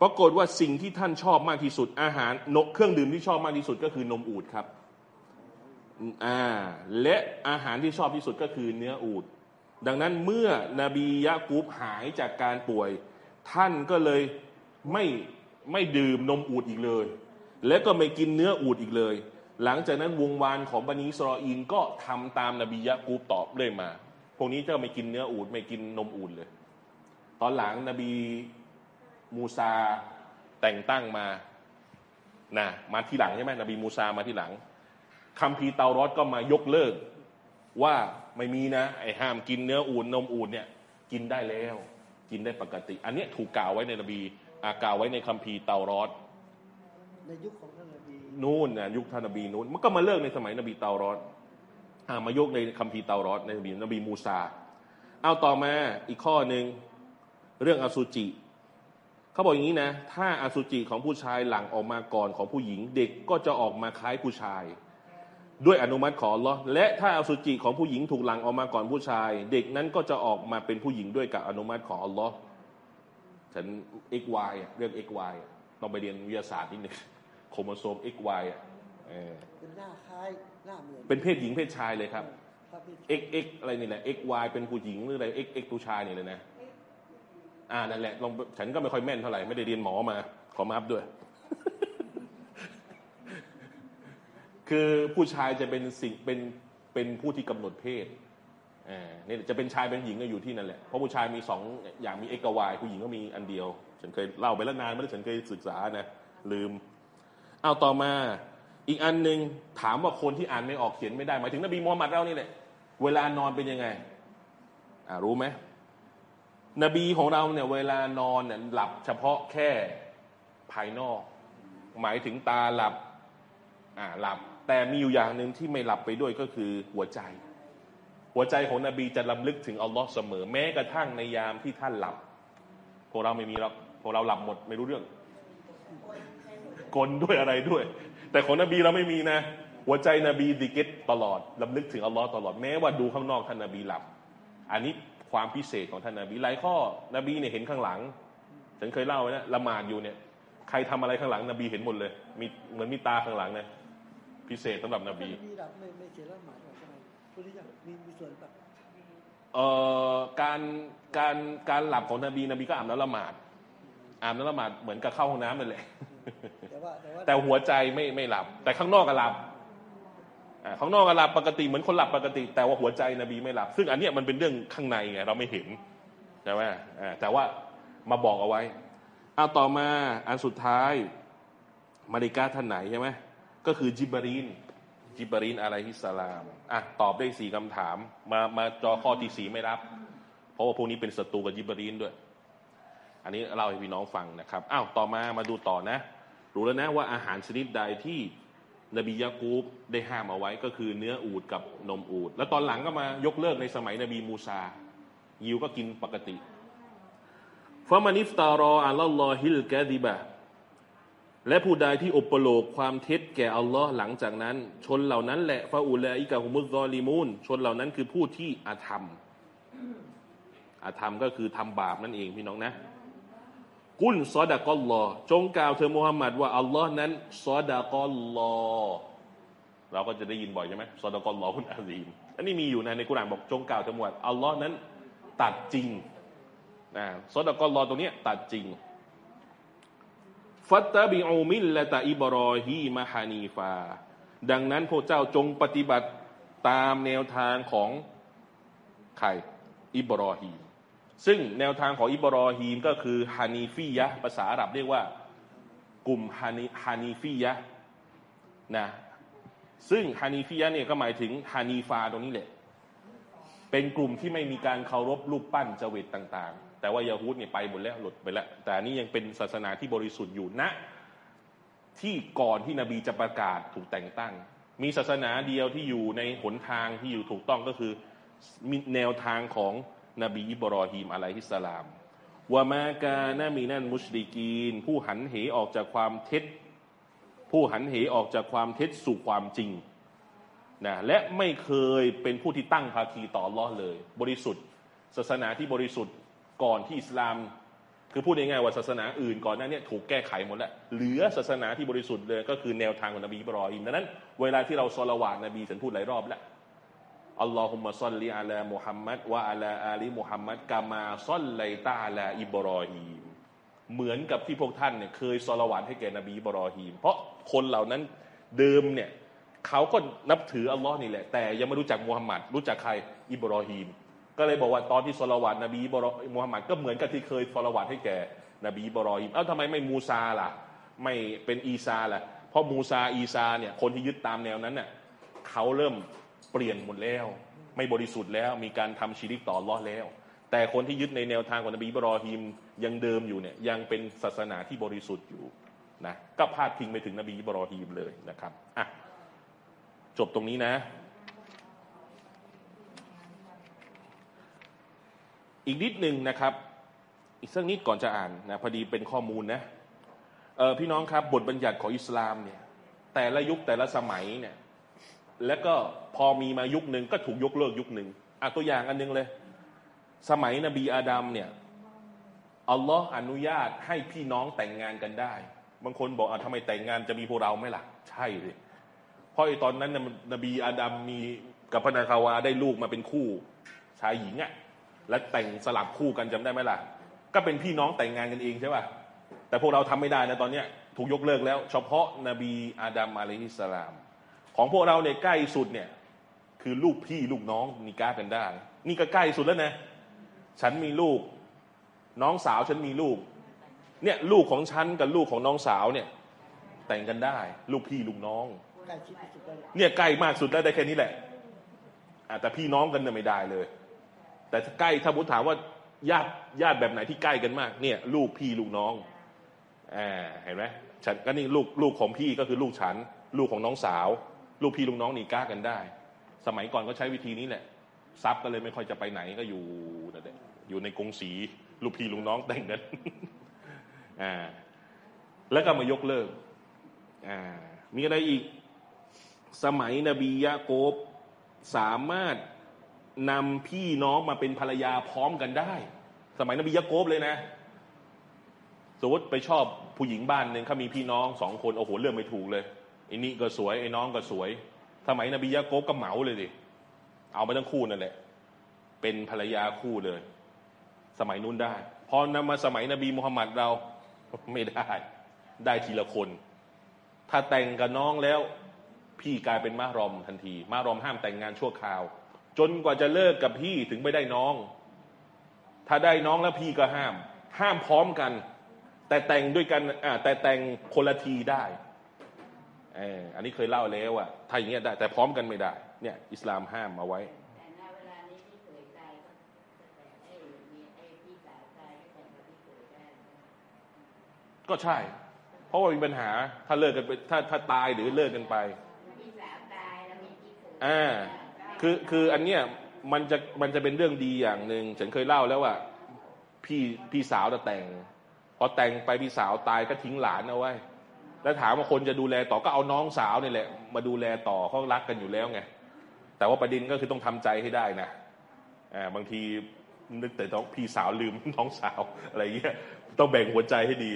ปรากฏว่าสิ่งที่ท่านชอบมากที่สุดอาหารนกเครื่องดื่มที่ชอบมากที่สุดก็คือนมอูดครับ อ่าและอาหารที่ชอบที่สุดก็คือเนื้ออูด ดังนั้นเมื่อนบียะกูบหายจากการป่วย ท่านก็เลยไม่ไม่ดื่มนมอูดอีกเลย และก็ไม่กินเนื้ออูดอีกเลย หลังจากนั้นวงวานของบันิสรออีนก็ทำตามนบียะกูบตอบเรื่อยมา พวกนี้จะไม่กินเนื้ออูดไม่กินนมอูดเลย ตอนหลังนบีมูซาแต่งตั้งมานะมาที่หลังใช่ไหมนบีมูซามาที่หลัง คัมภีร์เตารอดก็มายกเลิก ว่าไม่มีนะ ไอ้ห้ามกินเนื้ออูดนมอูดเนี่ย กินได้แล้ว กินได้ปกติ อันเนี้ยถูกกล่าวไว้ในนบีอากล่าวไว้ในคัมภีร์เตารอดในยุคของท่านนบีนู่นนะยุคท่านนบีนู่นมันก็มาเลิกในสมัยนบีเตารอดอ่ามายกในคัมภีร์เตารอดในนบีนบีมูซาเอาต่อมาอีกข้อหนึ่งเรื่องอสุจิเขาบอกอย่างนี้นะ ถ้าอสุจิของผู้ชายหลั่งออกมาก่อนของผู้หญิง เด็กก็จะออกมาคล้ายผู้ชาย ด้วยอนุมัติของอัลลอฮ์และถ้าอสุจิของผู้หญิงถูกหลั่งออกมาก่อนผู้ชาย เด็กนั้นก็จะออกมาเป็นผู้หญิงด้วยกับอนุมัติของอัลลอฮ์ฉัน XY อะเรื่อง XY อะต้องไปเรียนวิทยาศาสตร์นิดหนึ่งโครโมโซม XY อะเออเป็นหน้าคล้ายหน้าเหมือนเป็นเพศหญิงเพศชายเลยครับครับพี่ X X อะไรนี่แหละ X Y เป็นผู้หญิงหรืออะไร X X ผู้ชายนี่เลยนะ อ่านั่นแหละลองฉันก็ไม่ค่อยแม่นเท่าไหร่ไม่ได้เรียนหมอมาขอมาอัพด้วย คือผู้ชายจะเป็นสิ่งเป็นเป็นผู้ที่กำหนดเพศอ่านี่ยจะเป็นชายเป็นหญิงก็อยู่ที่นั่นแหละ เพราะผู้ชายมีสองอย่างมี X กับ Y ผู้หญิงก็มีอันเดียว ฉันเคยเล่าไปแล้วนานไม่ได้ฉันเคยศึกษานะ ลืม เอาต่อมาอีกอันหนึ่งถามว่าคนที่อ่านไม่ออกเขียนไม่ได้หมายถึงนบีมูฮัมมัดเรานี่แหละเวลานอนเป็นยังไงอ่ารู้ไหมนบีของเราเนี่ยเวลานอนเนี่ยหลับเฉพาะแค่ภายนอก หมายถึงตาหลับอ่าหลับ แต่มีอยู่อย่างหนึ่งที่ไม่หลับไปด้วยก็คือหัวใจ หัวใจของนบีจะลำลึกถึงอัลลอฮ์เสมอ แม้กระทั่งในยามที่ท่านหลับพวกเราไม่มีหรอกพวกเราหลับหมดไม่รู้เรื่อง กลด้วยอะไรด้วย แต่ของนบีเราไม่มีนะ หัวใจนบีดิกิตตลอดลำลึกถึงอัลลอฮ์ตลอดแม้ว่าดูข้างนอกท่านนบีหลับ อันนี้ความพิเศษของท่านนบีหลายข้อนบีเนี่ยเห็นข้างหลังฉันเคยเล่าไว้นะละหมาดอยู่เนี่ย ใครทำอะไรข้างหลังนบีเห็นหมดเลย มีเหมือนมีตาข้างหลังนะ พิเศษสำหรับนบีท่านนบีดับไม่ไม่เสียละหมาดหรอกใช่ไหมผู้ที่จะมีมีส่วนแบบเอ่อการการการหลับของนบีนบีก็อาบน้ำละหมาดอาบน้ำละหมาดเหมือนกับเข้าห้องน้ำนั่นแหละแต่ว่าแต่ว่าแต่หัวใจไม่ไม่หลับ แต่ข้างนอกก็หลับอ่าข้างนอกก็หลับปกติเหมือนคนหลับปกติ แต่ว่าหัวใจนบีไม่หลับ ซึ่งอันเนี้ยมันเป็นเรื่องข้างในไงเราไม่เห็นใช่ไหมอ่าแต่ว่ามาบอกเอาไว้เอาต่อมาอันสุดท้ายมาริกาท่านไหนใช่ไหม ก็คือจิบรีนจิบรีนอะลัยฮิสลามอะตอบได้สี่คำถาม มามาจอข้อที่สี่ไม่รับ เพราะว่าพวกนี้เป็นศัตรูกับจิบรีนด้วย อันนี้เล่าให้พี่น้องฟังนะครับอ้าวต่อมามาดูต่อนะ รู้แล้วนะว่าอาหารชนิดใดที่นบียะกูบได้ห้ามเอาไว้ก็คือเนื้ออูดกับนมอูฐ แล้วตอนหลังก็มายกเลิกในสมัยนบีมูซา ยิวก็กินปกติفمن افترى على الله الكذب และผู้ใดที่อุปโลกน์ความเท็จแก่อัลลอฮ์หลังจากนั้น ชนเหล่านั้นแหละفأولئك هم الظالمونชนเหล่านั้นคือผู้ที่อาธรรม อาธรรมก็คือทำบาปนั่นเองพี่น้องนะ กุลซอดะกอลลอจงกล่าวเธอมุฮัมมัดว่าอัลลอฮ์นั้นซอดะกอลลอเราก็จะได้ยินบ่อยใช่ไหมซอดะกอลลอคุณอาซีมอันนี้มีอยู่นในกุรานบอกจงกล่าวเธอมุฮัมมัดอัลลอฮ์นั้นตัดจริงนะซอดะกอลลอตรงนี้ตัดจริง ฟัตตะบิอูมิลละตะอิบรอฮีมะฮานีฟา ดังนั้นพวกเจ้าจงปฏิบัติตามแนวทางของใครอิบรอฮีมซึ่งแนวทางของอิบรอฮีมก็คือฮานีฟียะภาษาอาหรับเรียกว่ากลุ่มฮานีฮานีฟียะนะซึ่งฮานีฟียะเนี่ยก็หมายถึงฮานีฟาตรงนี้แหละ เป็นกลุ่มที่ไม่มีการเคารพรูปปั้นเจวิตต่าง แต่ว่ายาฮูดเนี่ยไปหมดแล้วหลุดไปแล้ว แต่นี้ยังเป็นศาสนาที่บริสุทธิ์อยู่ณที่ก่อนที่นบีจะประกาศถูกแต่งตั้ง มีศาสนาเดียวที่อยู่ในหนทางที่อยู่ถูกต้องก็คือมีแนวทางของนบีอิบรอฮีมอะลัยฮิสสลามวามากานามีนันมุชริกีน ผู้หันเหออกจากความเท็จ ผู้หันเหออกจากความเท็จสู่ความจริงนะและไม่เคยเป็นผู้ที่ตั้งภาคีต่ออัลลอฮ์เลย บริสุทธิ์ ศาสนาที่บริสุทธิ์ ก่อนที่อิสลาม คือพูดง่ายๆว่าศาสนาอื่นก่อนหน้านี้ถูกแก้ไขหมดแล้ว เหลือศาสนาที่บริสุทธิ์เลยก็คือแนวทางของนบีอิบรอฮิมดังนั้นเวลาที่เราซอลาวาตนบีฉันพูดหลายรอบแล้วอัลลอฮุมะซัลลิอะลามุฮัมมัดวะอะลาอาลีมุฮัมมัดกามาصليت على إبراهيمเหมือนกับที่พวกท่านเนี่ยเคยซอลาวาตให้แก่นบีอิบรอฮีม เพราะคนเหล่านั้นเดิมเนี่ยเขาก็นับถืออัลลอฮ์นี่แหละ แต่ยังไม่รู้จักมุฮัมมัดรู้จักใครอิบรอฮีม ก็เลยบอกว่าตอนที่สละวัตนบีบรอมูฮัมหมัดก็เหมือนกับที่เคยซอลาวาตให้แก่นบีอิบรอฮีมเอ้าทำไมไม่มูซาล่ะ ไม่เป็นอีซาล่ะ เพราะมูซาอีซาเนี่ยคนที่ยึดตามแนวนั้นน่ะเขาเริ่มเปลี่ยนหมดแล้ว ไม่บริสุทธิ์แล้วมีการทำชีริกต่ออัลล้อฮ์แล้ว แต่คนที่ยึดในแนวทางของนบีบรอฮิมยังเดิมอยู่เนี่ยยังเป็นศาสนาที่บริสุทธิ์อยู่นะก็พาดพิงไปถึงนบีบรอฮิมเลยนะครับอะจบตรงนี้นะ อีกนิดหนึ่งนะครับ อีกสักนิดก่อนจะอ่านนะพอดีเป็นข้อมูลนะเออพี่น้องครับบทบัญญัติของอิสลามเนี่ย แต่ละยุคแต่ละสมัยเนี่ย แล้วก็พอมีมายุคหนึ่งก็ถูกยกเลิกยุคหนึ่งอะตัวอย่างอันหนึงเลย สมัยนบีอาดัมเนี่ยอัลลอฮ์อนุญาตให้พี่น้องแต่งงานกันได้ บางคนบอกอะทำไมแต่งงานจะมีพวกเราไหมล่ะ ใช่เลยเพราะไอ้ตอนนั้นนนนบีอาดัมมีกับพระนาคาวาได้ลูกมาเป็นคู่ ชายหญิงอะ่ะ และแต่งสลับคู่กันจำได้ไหมล่ะ ก็เป็นพี่น้องแต่งงานกันเองใช่ป่ะแต่พวกเราทำไม่ได้นะตอนเนี้ยถูกยกเลิกแล้ว เฉพาะนบีอาดัมอะลัยฮิสสลาม ของพวกเราเนี่ยใกล้สุดเนี่ยคือลูกพี่ลูกน้องนิก้ากันได้ นี่ก็ใกล้สุดแล้วนะ ฉันมีลูก น้องสาวฉันมีลูก เนี่ยลูกของฉันกับลูกของน้องสาวเนี่ยแต่งกันได้ ลูกพี่ลูกน้องเนี่ยใกล้มากสุดแล้วได้แค่นี้แหละอะแต่พี่น้องกันเนี่ยไม่ได้เลย แต่ใกล้ถ้าพุทถามว่าญาติญาติแบบไหนที่ใกล้กันมาก เนี่ย ลูกพี่ลูกน้องอ่าเห็นไหมฉันก็นี่ลูกลูกของพี่ก็คือลูกฉัน ลูกของน้องสาว ลูกพี่ลูกน้องนี่กล้ากันได้ สมัยก่อนก็ใช้วิธีนี้แหละทรัพย์ก็เลยไม่ค่อยจะไปไหนก็อยู่อยู่ในกรงสีลูกพี่ลูกน้องแต่งกันอ่าแล้วก็มายกเลิกอ่ามีอะไรอีก สมัยนบียะโกบสามารถ นำพี่น้องมาเป็นภรรยาพร้อมกันได้ สมัยนบียะโกบเลยนะ สมมติไปชอบผู้หญิงบ้านหนึ่งเขามีพี่น้องสองคนโอ้โหเลือกไม่ถูกเลยไอ้นี่ก็สวยไอ้น้องก็สวย สมัยนบียะโกบก็เหมาเลยดิเอามาทั้งคู่นั่นแหละ เป็นภรรยาคู่เลย สมัยนู้นได้ พอนำมาสมัยนบีมุฮัมมัดเราไม่ได้ ได้ทีละคน ถ้าแต่งกับน้องแล้ว พี่กลายเป็นมารอมทันที มารอมห้ามแต่งงานชั่วคราว จนกว่าจะเลิกกับพี่ถึงไม่ได้น้อง ถ้าได้น้องแล้วพี่ก็ห้าม ห้ามพร้อมกัน แต่แต่งด้วยกันอ่าแต่แต่งคนละทีได้เอออันนี้เคยเล่าแล้วอะถ้าอย่างเงี้ยได้ แต่พร้อมกันไม่ได้ เนี่ย อิสลามห้ามเอาไว้แต่ณเวลานี้ที่เขยตายก็แต่ไอ้มีไอ้พี่สาวตายก็แต่งกับพี่เขยได้ก็ใช่ เพราะว่ามีปัญหา ถ้าเลิกกันไป ถ้าถ้าตายหรือเลิกกันไปพี่สาวตายแล้วมีพี่เขยอ่า คือคืออันเนี้ยมันจะมันจะเป็นเรื่องดีอย่างหนึ่งฉันเคยเล่าแล้วว่า พี่พี่สาวจะแต่ง พอแต่งไปพี่สาวตายก็ทิ้งหลานเอาไว้ แล้วถามว่าคนจะดูแลต่อก็เอาน้องสาวนี่แหละ มาดูแลต่อเขารักกันอยู่แล้วไงแต่ว่าประเด็นก็คือต้องทำใจให้ได้นะอ่าบางทีนึกแต่น้องพี่สาวลืมน้องสาวอะไรเงี้ยต้องแบ่งหัวใจให้ดี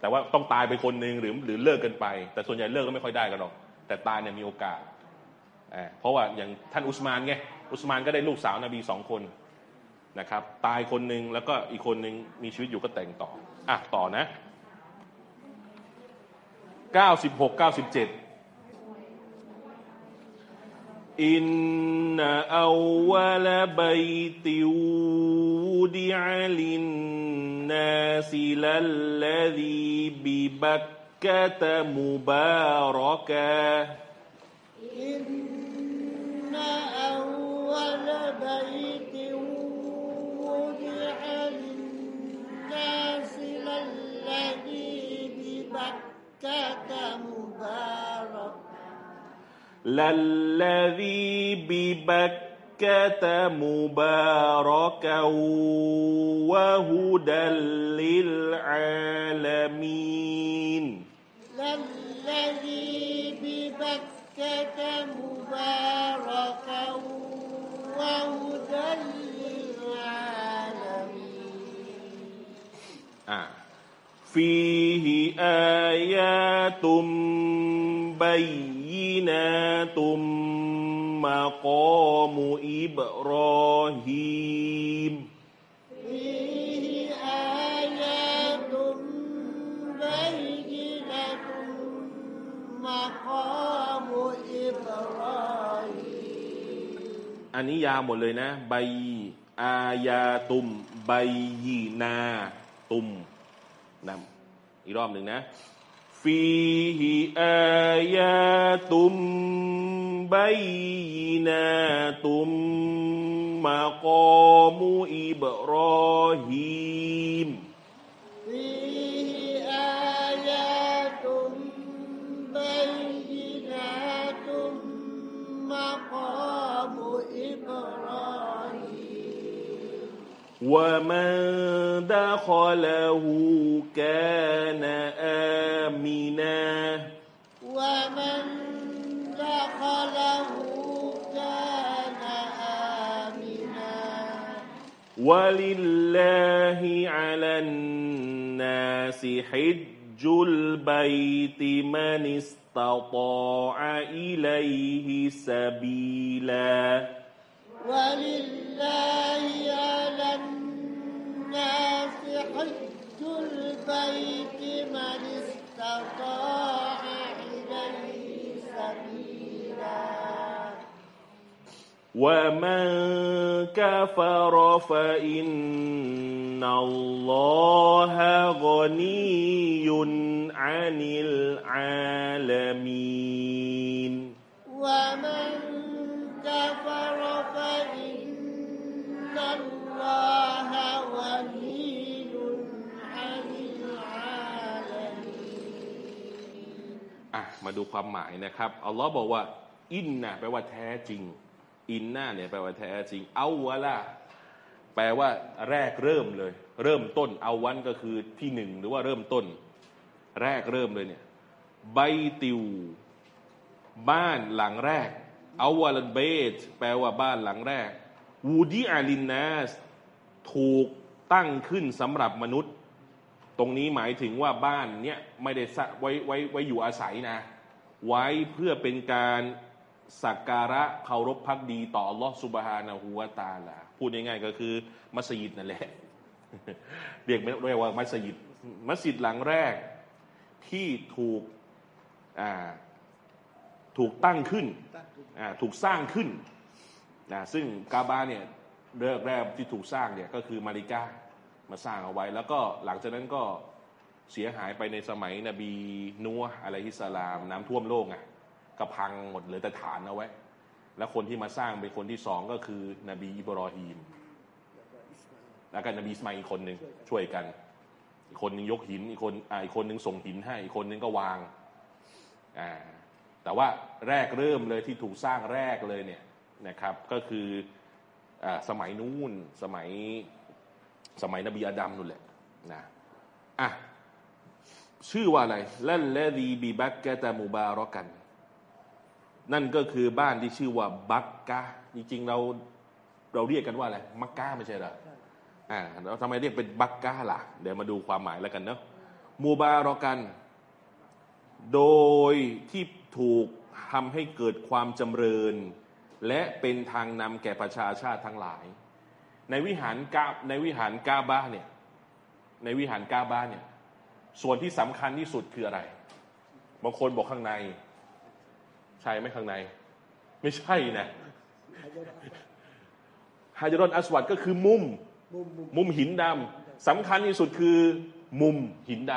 แต่ว่าต้องตายไปคนหนึ่งหรือหรือเลิกกันไป แต่ส่วนใหญ่เลิกก็ไม่ค่อยได้กันหรอกแต่ตายเนี่ยมีโอกาส เพราะว่าอย่างท่านอุสมานไงอุสมานก็ได้ลูกสาวนบีสองคนนะครับตายคนหนึ่งแล้วก็อีกคนหนึ่งมีชีวิตอยู่ก็แต่งต่ออะต่อนะเก้าสิบหกเก้าสิบเจ็ดอินนาอาวะลบัยติวูดิอาลินนาสิลัลลดีบิบักกะตมุบารอกะ إن أول بيت وضع للذي ببكة للذي ببكة مباركا وهدى للعالمين. مباركا وهدى للعالمين آه. فيه آيات بينات مقام إبراهيم فيه آيات بينة مقام إبراهيم อันนี้ยาวหมดเลยนะ ใบ อายาตุมใบยีนาตุมนำอีกรอบหนึ่งนะ ฟีฮิอายาตุมใบยีนาตุมมากอมุอิบรอฮีม فيه بينات مقام إبراهيم. ومن دخله كان آمنا. ومن دخله كان آمنا. ولله على الناس حج البيت من استطاع إليه سبيلا. ولله على الناس حج البيت من استطاع إليه سبيلا. ومن كفر فإن الله غني عن العالمين ومن كفر فإن الله غني عن العالمين อ่ะมาดูความหมายนะครับ อัลลอฮ์บอกว่า อินนะแปลว่าแท้จริง อินนาเนี่ยแปลว่าแท้จริงเอาวะละแปลว่าแรกเริ่มเลย เริ่มต้นเอาวันก็คือที่หนึ่งหรือว่าเริ่มต้น แรกเริ่มเลยเนี่ยใบติว บ้านหลังแรกเอาวาลเบตแปลว่าบ้านหลังแรกวูดีอาลินนัสถูกตั้งขึ้นสำหรับมนุษย์ ตรงนี้หมายถึงว่าบ้านเนี้ยไม่ได้ไว้ไว้ไว้อยู่อาศัยนะ ไว้เพื่อเป็นการ สักการะเคารพพักดีต่ออัลลอฮฺสุบฮานะฮูวาตาลาพูดง่ายๆก็คือมัสยิดนั่นแหละเรียกไม่เรียกว่ามัสยิด มัสยิดหลังแรกที่ถูกถูกตั้งขึ้นถูกสร้างขึ้นนะซึ่งกาบาเนี่ยเริ่มแรกที่ถูกสร้างเนี่ยก็คือมาริกามาสร้างเอาไว้ แล้วก็หลังจากนั้นก็เสียหายไปในสมัยนบีนัวอะลัยฮิสสลาม น้ำท่วมโลกไง ก็พังหมดเหลือแต่ฐานเอาไว้ แล้วคนที่มาสร้างเป็นคนที่สองก็คือนบีอิบรอฮีม แล้วก็นบีอิสมาอีกคนหนึ่งช่วยกัน อีกคนหนึ่งยกหิน อีกคนอ่าอีกคนหนึ่งส่งหินให้ อีกคนหนึ่งก็วางอ่าแต่ว่าแรกเริ่มเลยที่ถูกสร้างแรกเลยเนี่ยนะครับ ก็คืออาสมัยนู้นสมัยสมัยนบีอาดัมนู่นแหละนะอะชื่อว่าอะไร ลันและดีบีบักกะตามูบารอกัน นั่นก็คือบ้านที่ชื่อว่าบักกะจริงๆเราเราเรียกกันว่าอะไรมักกะไม่ใช่เหรออ่าแล้วทำไมเรียกเป็นบักกะล่ะ เดี๋ยวมาดูความหมายแล้วกันเนาะมูบารอกัน โดยที่ถูกทำให้เกิดความจำเริญ และเป็นทางนำแก่ประชาชาติทั้งหลาย ในวิหารกาในวิหารกาบ้าเนี่ยในวิหารกาบ้าเนี่ยส่วนที่สำคัญที่สุดคืออะไรบางคนบอกข้างใน ใช่ไหมข้างใน ไม่ใช่นะฮาจารอนอัสวัดก็คือมุมมุมมุม มุมหินดำสำคัญที่สุดคือ มุมหินด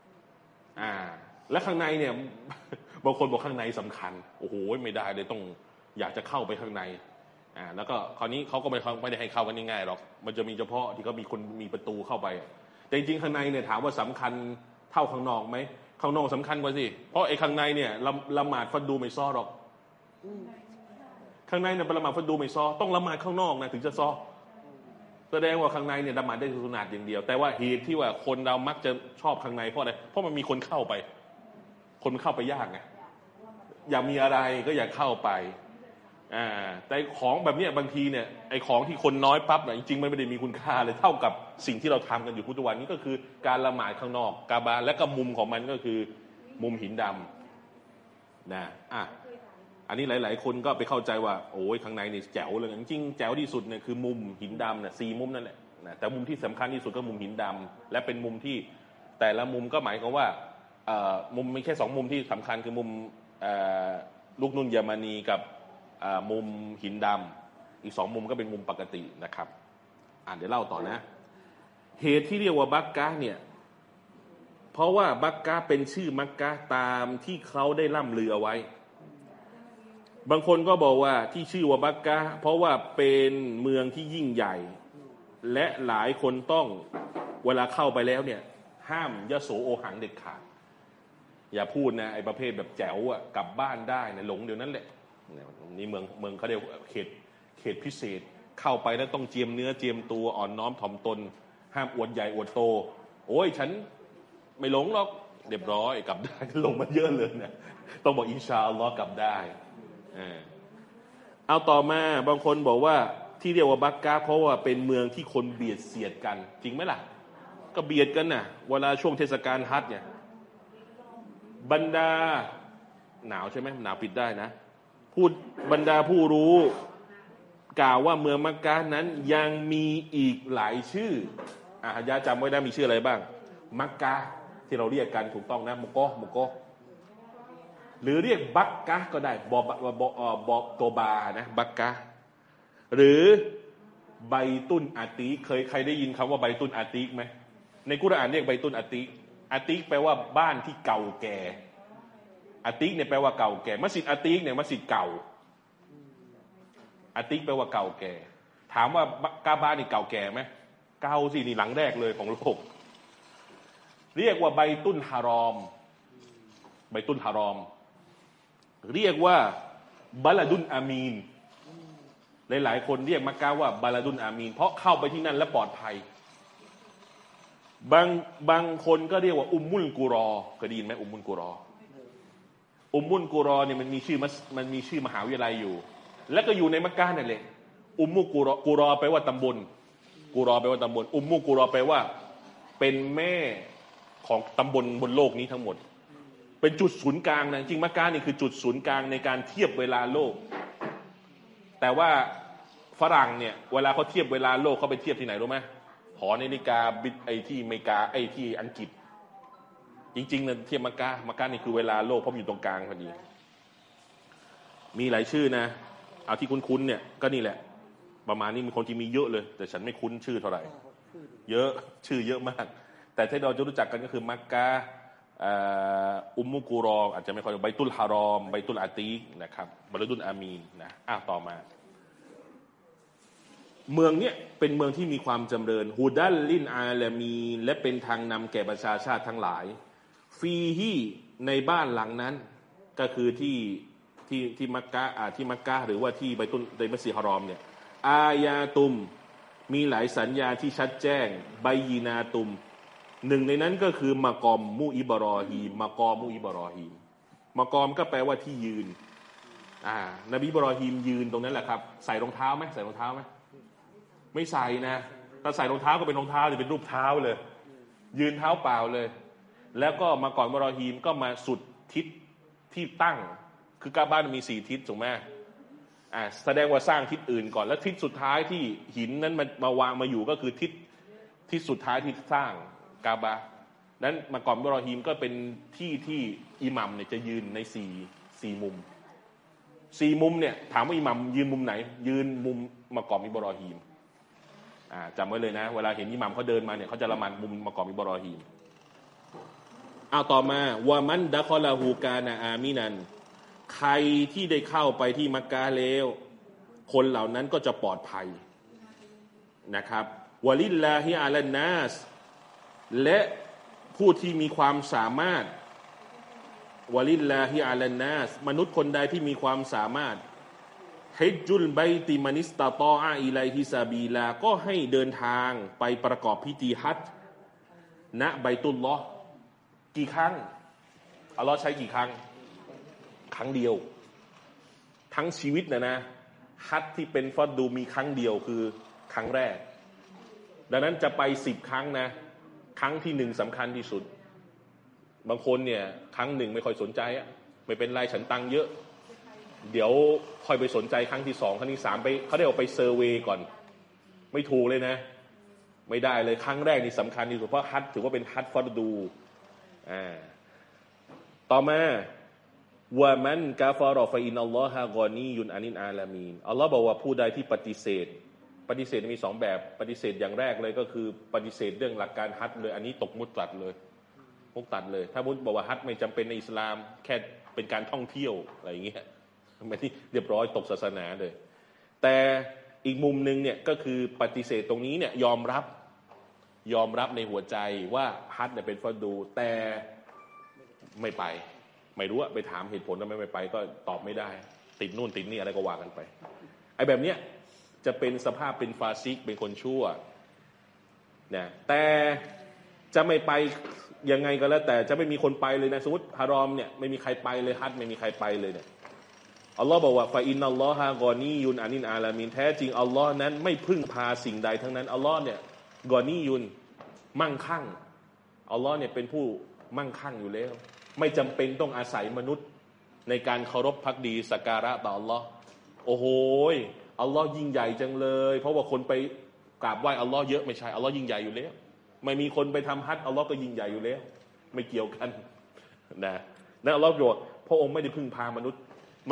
ำอ่า และข้างในเนี่ยบางคนบอกข้างในสำคัญ โอ้โหไม่ได้เลยต้องอยากจะเข้าไปข้างในอ่าแล้วก็คราวนี้เขาก็ไม่ไม่ได้ให้เข้ากันง่ายๆหรอก มันจะมีเฉพาะที่เขามีคนมีประตูเข้าไป แต่จริงๆข้างในเนี่ยถามว่าสำคัญ เท่าข้างนอกไหมข้างนอกสำคัญกว่าสิ เพราะไอ้ข้างในเนี่ยละละหมาดฟัดดูไม่ซ้อหรอกข้างในเนี่ยละหมาดฟัดดูไม่ซ้อต้องละหมาดข้างนอกนะถึงจะซ้อแสดงว่าข้างในเนี่ยละหมาดได้สุนัตอย่างเดียว แต่ว่าเหตุที่ว่าคนเรามักจะชอบข้างในเพราะอะไรเพราะมันมีคนเข้าไป คนเข้าไปยากไงอยากมีอะไรก็อยากเข้าไป อ่าแต่ของแบบเนี้ยบางทีเนี่ยไอ้ของที่คนน้อยปั๊บเนี่ยจริงๆมันไม่ได้มีคุณค่าเลยเท่ากับสิ่งที่เราทำกันอยู่ทุกวันนี้ก็คือการละหมาดข้างนอกกาบาและก็มุมของมันก็คือมุมหินดำนะอะอันนี้หลาย ๆ คนก็ไปเข้าใจว่าโอ้ยข้างในนี่แจ๋วเลยจริงๆแจ๋วที่สุดเนี่ยคือมุมหินดำเนี่ยสี่มุมนั่นแหละนะแต่มุมที่สำคัญที่สุดก็มุมหินดำและเป็นมุมที่แต่ละมุมก็หมายความว่าเอ่อมุมไมีแค่สองมุมที่สำคัญคือมุมเอ่อลูกนุ่นยามานีกับ มุมหินดำอีกสองมุมก็เป็นมุมปกตินะครับ อ่านเดี๋ยวเล่าต่อนะ เหตุที่เรียกว่าบักกะเนี่ยเพราะว่าบักกะเป็นชื่อมักกะตามที่เขาได้ล่ำลืออไว้ บางคนก็บอกว่าที่ชื่อว่าบักกะเพราะว่าเป็นเมืองที่ยิ่งใหญ่ และหลายคนต้องเวลาเข้าไปแล้วเนี่ยห้ามยโสโอหังเด็ดขาด อย่าพูดนะไอ้ประเภทแบบแจ๋วอะกลับบ้านได้นะหลงเดี๋ยวนั้นแหละ นี่เมืองเมืองเขาเรียกเขตเขตพิเศษเข้าไปแล้วต้องเจียมเนื้อเจียมตัวอ่อนน้อมถ่อมตน ห้ามอวดใหญ่อวดโต โอ้ยฉันไม่หลงหรอกเรียบร้อยกลับได้ลงมาเยอะเลยนะต้องบอกอินชาอัลลอฮ์กลับได้อ่าเอาต่อมาบางคนบอกว่าที่เรียกว่าบักกาเพราะว่าเป็นเมืองที่คนเบียดเสียดกัน จริงไหมล่ะ ก็เบียดกันน่ะ เวลาช่วงเทศกาลฮัจญ์เนี่ยบรรดาหนาวใช่ไหมหนาวปิดได้นะ พูดบรรดาผู้รู้กล่าวว่าเมืองมักกะนั้นยังมีอีกหลายชื่ออะฮะยาจำไว้ได้มีชื่ออะไรบ้าง มักกะที่เราเรียกกันถูกต้องนะมกอมกอหรือเรียกบักกะก็ได้บอบอบอบอตัวบานะบักกะหรือใบตุนอาติเคยใครได้ยินคำว่าใบตุนอาติไหมในกุรอานเรียกใบตุนอาติอาติแปลว่าบ้านที่เก่าแก่ อาติกเนี่ยแปลว่าเก่าแก่ มัสยิดอาติกเนี่ยมัสยิดเก่าอาติกแปลว่าเก่าแก่ ถามว่ากาบานนี่เก่าแก่ไหมเก่าสินี่หลังแรกเลยของโลก เรียกว่าใบตุนฮารอม ใบตุนฮารอม เรียกว่าบาลาดุนอามีน หลายๆ คนเรียกมักกะว่าบาลาดุนอามีน เพราะเข้าไปที่นั่นแล้วปลอดภัย บางบางคนก็เรียกว่าอุมมุลกุรอเคยได้ยินไหมอุมมุลกุรอ อุมมุลกุรอเนี่ยมันมีชื่อมัสมันมีชื่อมหาวิทยาลัยอยู่ แล้วก็อยู่ในมักกะนั่นแหละอุมมุกุรอกุรอแปลว่าตำบลกุรอแปลว่าตำบล อุมมุกุรอแปลว่า เป็นแม่ของตำบลบนโลกนี้ทั้งหมด เป็นจุดศูนย์กลางนะจริงมักกะนี่คือจุดศูนย์กลางในการเทียบเวลาโลก แต่ว่าฝรั่งเนี่ยเวลาเขาเทียบเวลาโลกเขาไปเทียบที่ไหนรู้ไหมหอนาฬิกาบิดไอที่อเมริกาไอที่อังกฤษ จริงๆเนี่ยเทียบมักกะมักกะนี่คือเวลาโลกเพราะมันอยู่ตรงกลางพอดี มีหลายชื่อนะ เอาที่คุ้นๆเนี่ยก็นี่แหละ ประมาณนี้มีคนที่มีเยอะเลย แต่ฉันไม่คุ้นชื่อเท่าไหร่ เยอะชื่อเยอะมาก แต่ที่เราจะรู้จักกันก็คือมักกะอุมมุกูรออาจจะไม่ค่อยใบตุลฮารอมใบตุลอาตีกนะครับบรดุลอามีนนะอ้าวต่อมา เมืองเนี้ยเป็นเมืองที่มีความจำเริญฮูดัลลินอาลามีนและเป็นทางนำแก่ประชาชาติทั้งหลาย ฟีฮีในบ้านหลังนั้น ก็คือที่ที่ที่มักกะอ่าที่มักกะหรือว่าที่ใบตุนในมัสยิดฮารอมเนี่ยอายาตุมมีหลายสัญญาที่ชัดแจ้งใบยีนาตุมหนึ่งในนั้นก็คือมากอมมูอิบรอฮีมมากอมมูอิบรอฮีมมากอมก็แปลว่าที่ยืนอ่านบีบรอฮีมยืนตรงนั้นแหละครับใส่รองเท้าไหมใส่รองเท้าไหมไม่ใส่นะถ้าใส่รองเท้าก็เป็นรองเท้าจะเป็นรูปเท้าเลย ยืนเท้าเปล่าเลย แล้วก็มาก่อนบรอฮีมก็มาสุดทิศที่ตั้ง คือกาบ้านมีสี่ทิศถูกไหมอ่าแสดงว่าสร้างทิศอื่นก่อน แล้วทิศสุดท้ายที่หินนั้นมันมาวางมาอยู่ก็คือทิศทิศสุดท้ายที่สร้างกาบานั้นมาก่อนบรอฮีมก็เป็นที่ที่อิหมัมเนี่ยจะยืนในสี่สี่มุมสี่มุมเนี่ยถามว่าอิหมัมยืนมุมไหน ยืนมุมมาก่อนอิบรอฮีมอ่าจำไว้เลยนะ เวลาเห็นอิหมัมเขาเดินมาเนี่ยเขาจะละมันมุมมาก่อนอิบรอฮีม เอาต่อมาวามันดะคอลาฮูกานาอามินัน ใครที่ได้เข้าไปที่มักกะแล้ว คนเหล่านั้นก็จะปลอดภัยนะครับวลิลลาฮิอาลันนัสและผู้ที่มีความสามารถวลิลลาฮิอาลันนัสมนุษย์คนใดที่มีความสามารถฮิจุลไบติมานิสตาตออาอิไลฮิซาบีลา ก็ให้เดินทางไปประกอบพิธีฮัจญ์ณไบตุลลอฮ์ กี่ครั้งอัลลอฮ์ใช้กี่ครั้ง ครั้งเดียว ทั้งชีวิตนะนะฮัจญ์ที่เป็นฟัดดูมีครั้งเดียวคือครั้งแรก ดังนั้นจะไปสิบครั้งนะ ครั้งที่หนึ่งสำคัญที่สุด บางคนเนี่ย ครั้งหนึ่งไม่ค่อยสนใจอะไม่เป็นไรฉันตังค์เยอะ เดี๋ยวค่อยไปสนใจครั้งที่สองครั้งที่สามไปเขาได้ออกไปเซอร์เวยก่อน ไม่ถูกเลยนะ ไม่ได้เลยครั้งแรกนี่สำคัญที่สุดเพราะฮัทถือว่าเป็นฮัทฟัดดู อ่าต่อมาว่ามันกาฟารอฟอินอัลลอฮะกอนียุนอานินอาลามีนอัลลอฮ์บอกว่าผู้ใดที่ปฏิเสธ ปฏิเสธมีสองแบบ ปฏิเสธอย่างแรกเลยก็คือ ปฏิเสธเรื่องหลักการฮัจญ์เลย อันนี้ตกมุตตัดเลย มุตตัดเลย ถ้ามุตบอกว่าฮัจญ์ไม่จำเป็นในอิสลาม แค่เป็นการท่องเที่ยวอะไรอย่างเงี้ยไม่ที่เรียบร้อยตกศาสนาเลย แต่อีกมุมหนึ่งเนี่ยก็คือปฏิเสธตรงนี้เนี่ยยอมรับ ยอมรับในหัวใจว่าฮัจญ์เนี่ยเป็นฟัดูแต่ไม่ไป ไม่รู้อะไปถามเหตุผลทำไมไม่ไป ก็ตอบไม่ได้ ติดนู่นติดนี่อะไรก็ว่ากันไปไอ้แบบเนี้ยจะเป็นสภาพเป็นฟาซิกเป็นคนชั่วนะแต่จะไม่ไปยังไงก็แล้ว แต่จะไม่มีคนไปเลยนะสมมติฮารอมเนี่ยไม่มีใครไปเลยฮัจญ์ไม่มีใครไปเลยเนี่ยอัลลอฮ์บอกว่าฟาอินนัลลอฮะกอนียุนอานินอาลามินแท้จริงอัลลอฮ์นั้นไม่พึ่งพาสิ่งใดทั้งนั้นอัลลอฮ์เนี่ย กอนียุนมั่งคั่งอัลลอฮ์เนี่ยเป็นผู้มั่งคั่งอยู่แล้ว ไม่จำเป็นต้องอาศัยมนุษย์ ในการเคารพพักดีสักการะต่ออัลลอฮ์โอ้โหอัลลอฮ์ยิ่งใหญ่จังเลย เพราะว่าคนไปกราบไหว้อัลลอฮ์เยอะไม่ใช่อัลลอฮ์ยิ่งใหญ่อยู่แล้ว ไม่มีคนไปทำฮัจญ์อัลลอฮ์ก็ยิ่งใหญ่อยู่แล้ว ไม่เกี่ยวกันนะนะอัลลอฮ์บอกพระองค์ไม่ได้พึ่งพามนุษย์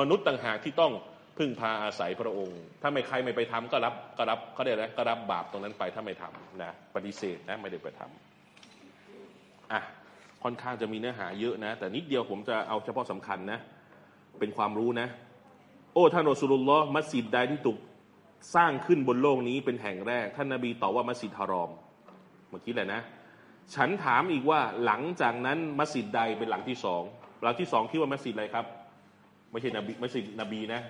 มนุษย์ต่างหากที่ต้อง พึ่งพาอาศัยพระองค์ ถ้าไม่ใครไม่ไปทำก็รับก็รับเขาเรียกอะไรก็รับบาปตรงนั้นไปถ้าไม่ทำนะปฏิเสธนะไม่ได้ไปทำอะค่อนข้างจะมีเนื้อหาเยอะนะ แต่นิดเดียวผมจะเอาเฉพาะสำคัญนะ เป็นความรู้นะ โอ้ท่านอัสุลลอฮ์มัสยิดใดที่ถูกสร้างขึ้นบนโลกนี้เป็นแห่งแรก ท่านนาบีตอบว่ามัสยิดฮารอม เมื่อกี้แหละนะ ฉันถามอีกว่าหลังจากนั้นมัสยิดใดเป็นหลังที่สองหลังที่สองคิดว่ามัสยิดอะไรครับ ไม่ใช่นบีมัสยิดนบีนะ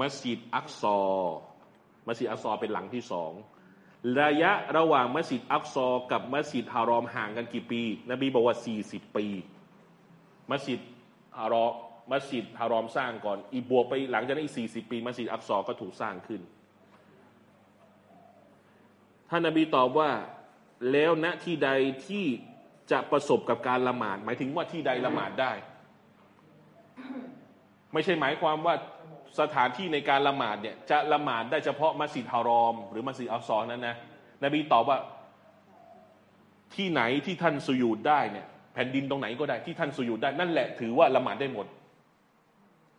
มัสยิดอักซอ มัสยิดอักซอเป็นหลังที่สองระยะระหว่างมัสยิดอักซอ กับมัสยิดฮารอมห่างกันกี่ปี นบีบอกว่าสี่สิบปี มัสยิดฮารอมมัสยิดฮารอมสร้างก่อน อีบวกไปหลังจากนั้นอีกสี่สิบปี มัสยิดอักซอก็ถูกสร้างขึ้น ท่านนบีตอบว่าแล้วณที่ใดที่จะประสบกับการละหมาด หมายถึงว่าที่ใดละหมาดได้ ไม่ใช่หมายความว่า สถานที่ในการละหมาดเนี่ยจะละหมาดได้เฉพาะมัสยิดฮารอม หรือมัสยิดอัลซอนนั้นนะนบีตอบว่าที่ไหนที่ท่านสุยูดได้เนี่ยแผ่นดินตรงไหนก็ได้ที่ท่านสุยูดได้นั่นแหละถือว่าละหมาดได้หมด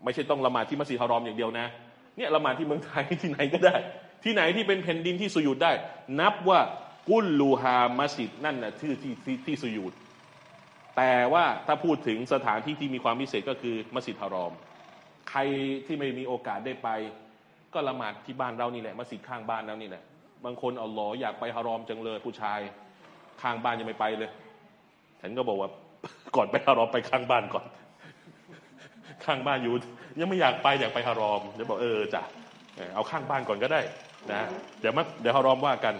ไม่ใช่ต้องละหมาดที่มัสยิดฮารอมอย่างเดียวนะเนี่ยละหมาดที่เมืองไทยที่ไหนก็ได้ ที่ไหนที่เป็นแผ่นดินที่สุยูดได้ นับว่ากุลลูฮามัสยิดนั่นนะชื่อที่ที่ที่สุยูดแต่ว่าถ้าพูดถึงสถานที่ที่มีความพิเศษก็คือมัสยิดฮารอม ใครที่ไม่มีโอกาสได้ไป ก็ละหมาดที่บ้านเรานี่แหละมัสยิดข้างบ้านเรานี่แหละบางคนเอัลลออยากไปฮารอมจังเลยผู้ชาย ข้างบ้านยังไม่ไปเลย ฉันก็บอกว่า ก่อนไปฮารอมไปข้างบ้านก่อน ข้างบ้านอยู่ยังไม่อยากไปอยากไปฮารอมเดี๋ยวบอกเออจ้ะเอาข้างบ้านก่อนก็ได้นะเดี๋ยวมาเดี๋ยวฮารอมว่ากัน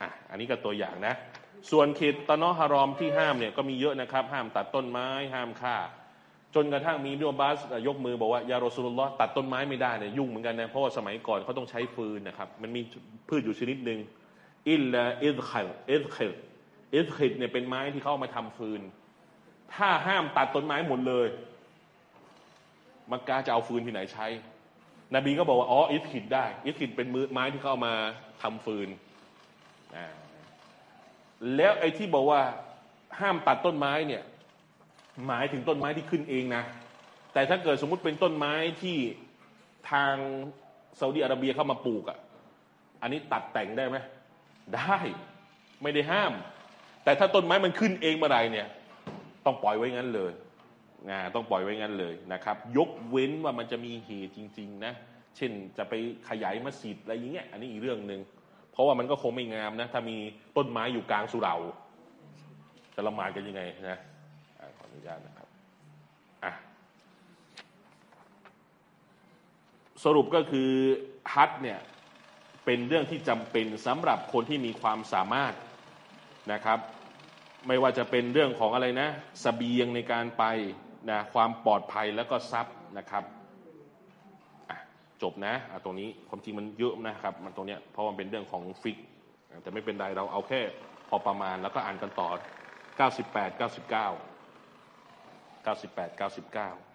อะอันนี้ก็ตัวอย่างนะ ส่วนเขตตะนอฮารอมที่ห้ามเนี่ยก็มีเยอะนะครับ ห้ามตัดต้นไม้ ห้ามฆ่า จนกระทั่งมีบิโอบาสยกมือบอกว่ายาโรอสุลลอฮ์ตัดต้นไม้ไม่ได้เนี่ยยุ่งเหมือนกันนะเพราะว่าสมัยก่อนเขาต้องใช้ฟืนนะครับ มันมีพืชอยู่ชนิดหนึ่งอิลลาอิดขิลอิดขิลอิดขิลเนี่ยเป็นไม้ที่เขาเอามาทำฟืน ถ้าห้ามตัดต้นไม้หมดเลย มักกะจะเอาฟืนที่ไหนใช้ นบีก็บอกว่าอ๋ออิดขิดได้อิดขิดเป็นมือไม้ที่เขาเอามาทำฟืนแล้วไอ้ที่บอกว่าห้ามตัดต้นไม้เนี่ย หมายถึงต้นไม้ที่ขึ้นเองนะ แต่ถ้าเกิดสมมุติเป็นต้นไม้ที่ทางซาอุดีอาระเบียเข้ามาปลูกอะ่ะ อันนี้ตัดแต่งได้ไหมได้ไม่ได้ห้าม แต่ถ้าต้นไม้มันขึ้นเองเมื่อไรเนี่ย ต้องปล่อยไว้งั้นเลยงาต้องปล่อยไว้งั้นเลยนะครับ ยกเว้นว่ามันจะมีเหตุจริง ๆ นะ เช่นจะไปขยายมัสยิดอะไรอย่างเงี้ยอันนี้อีกเรื่องหนึ่งเพราะว่ามันก็คงไม่งามนะ ถ้ามีต้นไม้อยู่กลางสุเหร่าจะละหมาดกันยังไงนะ อนุญาตนะครับอะสรุปก็คือฮัทเนี่ยเป็นเรื่องที่จำเป็นสำหรับคนที่มีความสามารถนะครับ ไม่ว่าจะเป็นเรื่องของอะไรนะสเบียงในการไปนะความปลอดภัยแล้วก็ทรัพย์นะครับจบนะตรงนี้ความจริงมันเยอะนะครับมันตรงเนี้ยเพราะมันเป็นเรื่องของฟิก แต่ไม่เป็นไรเราเอาแค่พอประมาณแล้วก็อ่านกันต่อ 98 99 98 99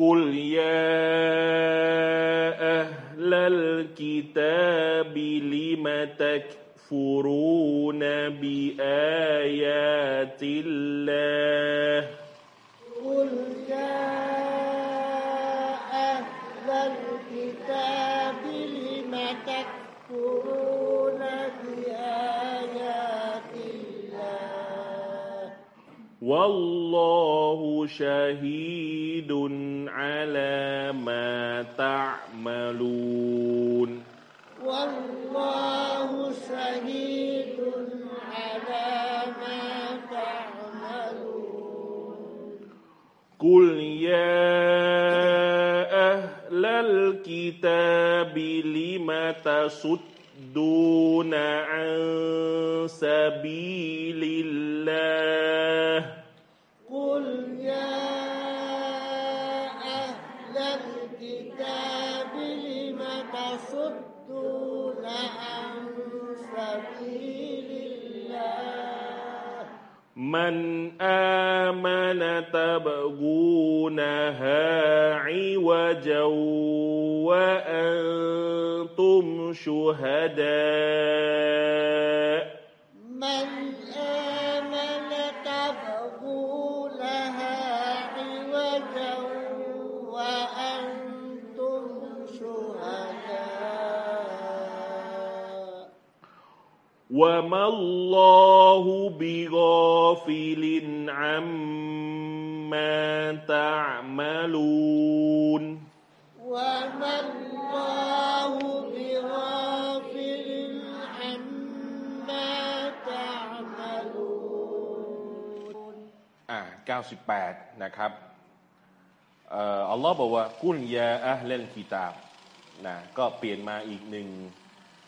กุลยาอัลลกิตาบิลิมาตักฟูรูนบิอายาติลลาห์ والله شهيد على ما تعملون. والله شهيد على ما تعملون. قل يا أهل الكتاب لم تصدون عن سبيل الله؟ يا أهل الكتاب لم سبيل الله؟ من آمن تبغونها عوجا وأنتم شهداء. وما الله بغافل عما تعملون وما الله بغافل عما تعملون อ่า98 นะครับเอ่ออัลลอฮ์บอกว่ากุลยาอะห์เลนกีตาบนะก็เปลี่ยนมาอีกหนึ่ง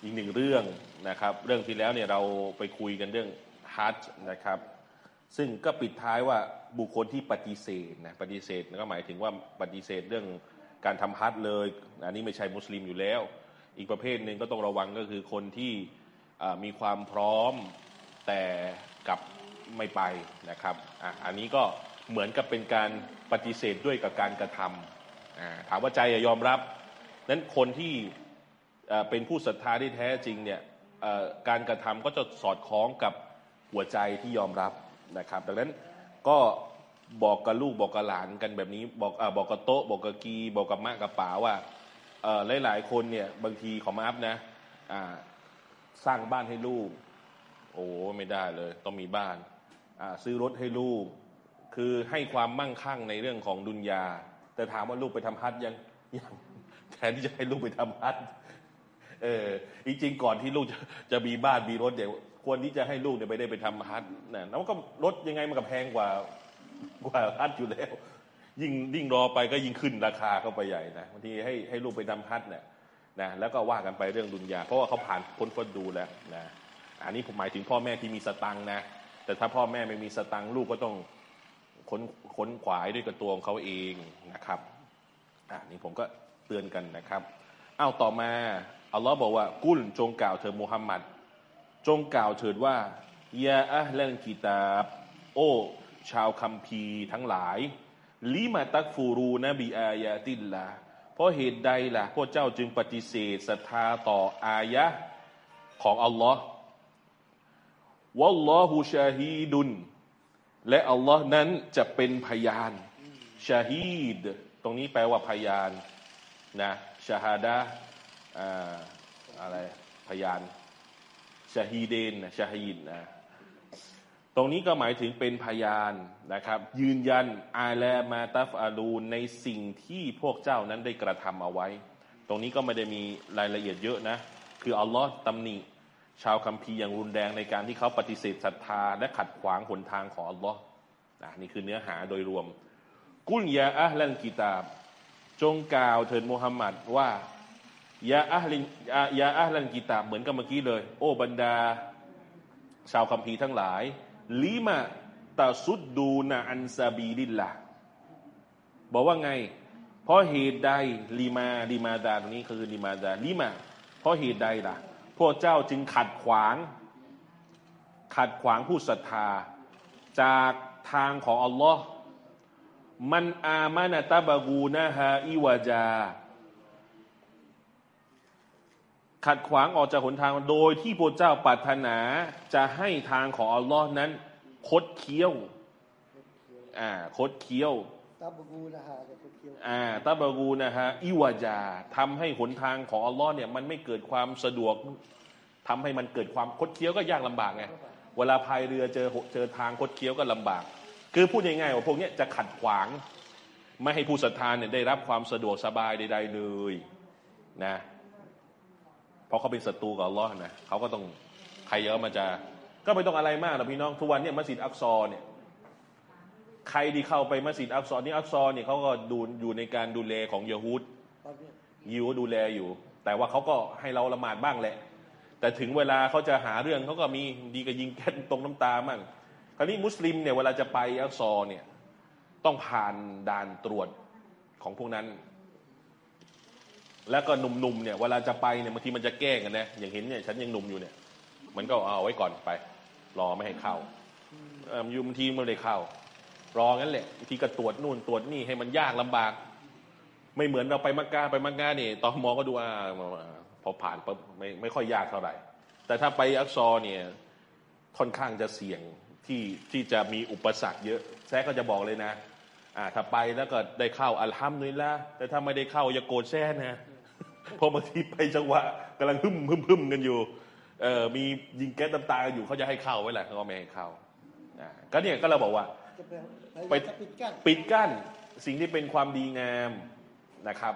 อีกหนึ่งเรื่องนะครับ เรื่องที่แล้วเนี่ยเราไปคุยกันเรื่องฮัจนะครับ ซึ่งก็ปิดท้ายว่าบุคคลที่ปฏิเสธนะปฏิเสธก็หมายถึงว่าปฏิเสธเรื่องการทำฮัจเลย อันนี้ไม่ใช่มุสลิมอยู่แล้ว อีกประเภทหนึ่งก็ต้องระวังก็คือคนที่มีความพร้อมแต่กลับไม่ไปนะครับอะอันนี้ก็เหมือนกับเป็นการปฏิเสธด้วยกับการกระทำถามว่าใจอะยอมรับนั้นคนที่ เป็นผู้ศรัทธาที่แท้จริงเนี่ยการกระทำก็จะสอดคล้องกับหัวใจที่ยอมรับนะครับ ดังนั้นก็บอกกับลูกบอกกับหลานกันแบบนี้ บอกอบอกกับโต๊ะบอกกับกี บอกกับมะกับป๋าว่าเอ่อหลายๆคนเนี่ยบางทีขอมาอัพนะสร้างบ้านให้ลูก โอ้ไม่ได้เลยต้องมีบ้านซื้อรถให้ลูก คือให้ความมั่งคั่งในเรื่องของดุนยา แต่ถามว่าลูกไปทำฮัทยังยังแทนที่จะให้ลูกไปทำฮัท เออจริงๆ ก่อนที่ลูกจะจะมีบ้านมีรถเดี๋ยวควรที่จะให้ลูกเนี่ยไปได้ไปทำฮัทนะแล้วก็รถยังไงมันก็แพงกว่ากว่าฮัทอยู่แล้ว ยิ่งยิ่งรอไปก็ยิ่งขึ้นราคาเข้าไปใหญ่นะบางทีให้ให้ลูกไปทำฮัทเนี่ยนะแล้วก็ว่ากันไปเรื่องดุนยาเพราะว่าเขาผ่านพ้นพ้นดูแล้วนะอันนี้ผมหมายถึงพ่อแม่ที่มีสตังนะ แต่ถ้าพ่อแม่ไม่มีสตังลูกก็ต้องค้นค้นขวายด้วยกับตัวของเขาเองนะครับอ่านี่ผมก็เตือนกันนะครับอ้าวต่อมา อัลลอฮ์บอกว่ากุลจงกล่าวเถิดมุฮัมมัดจงกล่าวเถิดว่ายาอะห์ลันกิตาบโอชาวคัมภีร์ทั้งหลาย ลิมาตักฟูรูนบีอายาติลลาเพราะเหตุใดล่ะ พวกเจ้าจึงปฏิเสธศรัทธาต่ออายะของอัลลอฮ์วัลลอฮุชาฮีดุน และอัลลอฮ์นั้นจะเป็นพยานชาฮีด ตรงนี้แปลว่าพยานนะชาฮาดะอ่า อะไรพยานชาฮีเดนนะชาฮีดนะตรงนี้ก็หมายถึงเป็นพยานนะครับ ยืนยันอาแลมาตัฟอาลูนในสิ่งที่พวกเจ้านั้นได้กระทำเอาไว้ ตรงนี้ก็ไม่ได้มีรายละเอียดเยอะนะ คืออัลลอฮ์ตำหนิชาวคัมภีร์อย่างรุนแรงในการที่เขาปฏิเสธศรัทธา และขัดขวางหนทางของอัลลอฮ์นะนี่คือเนื้อหาโดยรวม กุลยาอัลลันกิตาบ จงกล่าวเถิดมุฮัมมัดว่า ยาอัลลินยายาอัลลันกิตาเหมือนกับเมื่อกี้เลย โอ้บรรดา ชาวคัมภีร์ทั้งหลายلم تصدون عن سبيل اللهบอกว่าไง เพราะเหตุใดلم لماذا ตรงนี้คือ لماذا لم เพราะเหตุใดล่ะ พวกเจ้าจึงขัดขวาง ขัดขวางผู้ศรัทธา จากทางของอัลลอฮ์من آمن تبغونها عوجا ขัดขวางออกจากหนทางโดยที่พระเจ้าปรารถนาจะให้ทางของอัลลอฮ์นั้น คดเคี้ยว อ่า คดเคี้ยวตับกูนะฮะจะเคียวอ่าตาบากูนะฮะอิวาจาทำให้หนทางของอัลลอฮ์เนี่ยมันไม่เกิดความสะดวกทำให้มันเกิดความคดเคี้ยวก็ยากลำบากไงเวลาพายเรือเจอเจอทางคดเคี้ยวก็ลำบาก คือพูดง่ายๆว่าพวกเนี้ยจะขัดขวาง ไม่ให้ผู้ศรัทธาเนี่ยได้รับความสะดวกสบายใด ๆ เลยนะ เพราะเขาเป็นศัตรูกับอัลลอฮ์นะเขาก็ต้องใครเยอะมันจะก็ไม่ต้องอะไรมากหรอกพี่น้องทุกวันเนี่ยมัสยิดอักซอเนี่ยใครที่เข้าไปมัสยิดอักซอนี่อักซอเนี่ยเขาก็ดูอยู่ในการดูแลของยะฮูดตอยิวดูแลอยู่ แต่ว่าเขาก็ให้เราละหมาดบ้างแหละ แต่ถึงเวลาเขาจะหาเรื่องเขาก็มีดีกับยิงแก๊สตรงน้ำตามั่งคราวนี้มุสลิมเนี่ยเวลาจะไปอักซอเนี่ยต้องผ่านด่านตรวจของพวกนั้น แล้วก็หนุ่มๆเนี่ยเวลาจะไปเนี่ยบางทีมันจะแกล้งกันนะอย่างเห็นเนี่ยฉันยังหนุ่มอยู่เนี่ย มันก็เอาไว้ก่อนไป รอไม่ให้เข้าอยู่บางทีมันไม่ได้เข้ารองั้นแหละบางทีก็ตรวจนู่นตรวจนี่ให้มันยากลำบาก ไม่เหมือนเราไปมักกะไปมักกะนี่ตอมอก็ดูอ่าพอผ่านปุ๊บไม่ไม่ค่อยยากเท่าไหร่ แต่ถ้าไปอักซอเนี่ยค่อนข้างจะเสี่ยงที่ที่จะมีอุปสรรคเยอะแซกก็จะบอกเลยนะอ่าถ้าไปแล้วก็ได้เข้าอัลฮัมดุลละแต่ถ้าไม่ได้เข้าอย่าโกรธแซ่นะ พราะบางทีไปจังหวะกำลังหึ่มหึมหึมกันอยู่เออมียิงแก๊สน้ำตากันอยู่เขาจะให้เข้าไว้แหละเขาก็ไม่ให้เข้าอ่าก็เนี่ยก็เราบอกว่า ไปปิดกั้นปิดกั้นสิ่งที่เป็นความดีงามนะครับ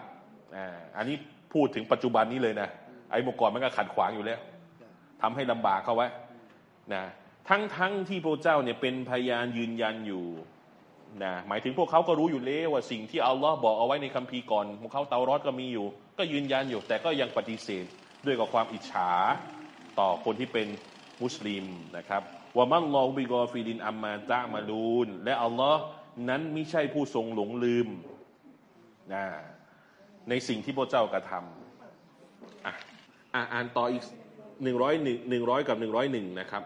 อ่าอันนี้พูดถึงปัจจุบันนี้เลยนะไอ้เมื่อก่อนมันก็ขัดขวางอยู่แล้วทำให้ลำบากเขาไว้นะทั้งทั้งที่พระเจ้าเนี่ยเป็นพยานยืนยันอยู่นะหมายถึงพวกเขาก็รู้อยู่แล้วว่าสิ่งที่อัลลอฮ์บอกเอาไว้ในคัมภีร์ก่อนพวกเขาเตารอดก็มีอยู่ ก็ยืนยันอยู่แต่ก็ยังปฏิเสธด้วยกับความอิจฉาต่อคนที่เป็นมุสลิมนะครับว่ามันลอฮบิกอฟิดินอัมมาตะมาลูนและอัลลอฮ์นั้นไม่ใช่ผู้ทรงหลงลืมนะในสิ่งที่พระเจ้ากระทำอะอะอ่านต่ออีกหนึ่งร้อยหนึ่งหนึ่งร้อยกับหนึ่งร้อยหนึ่งนะครับ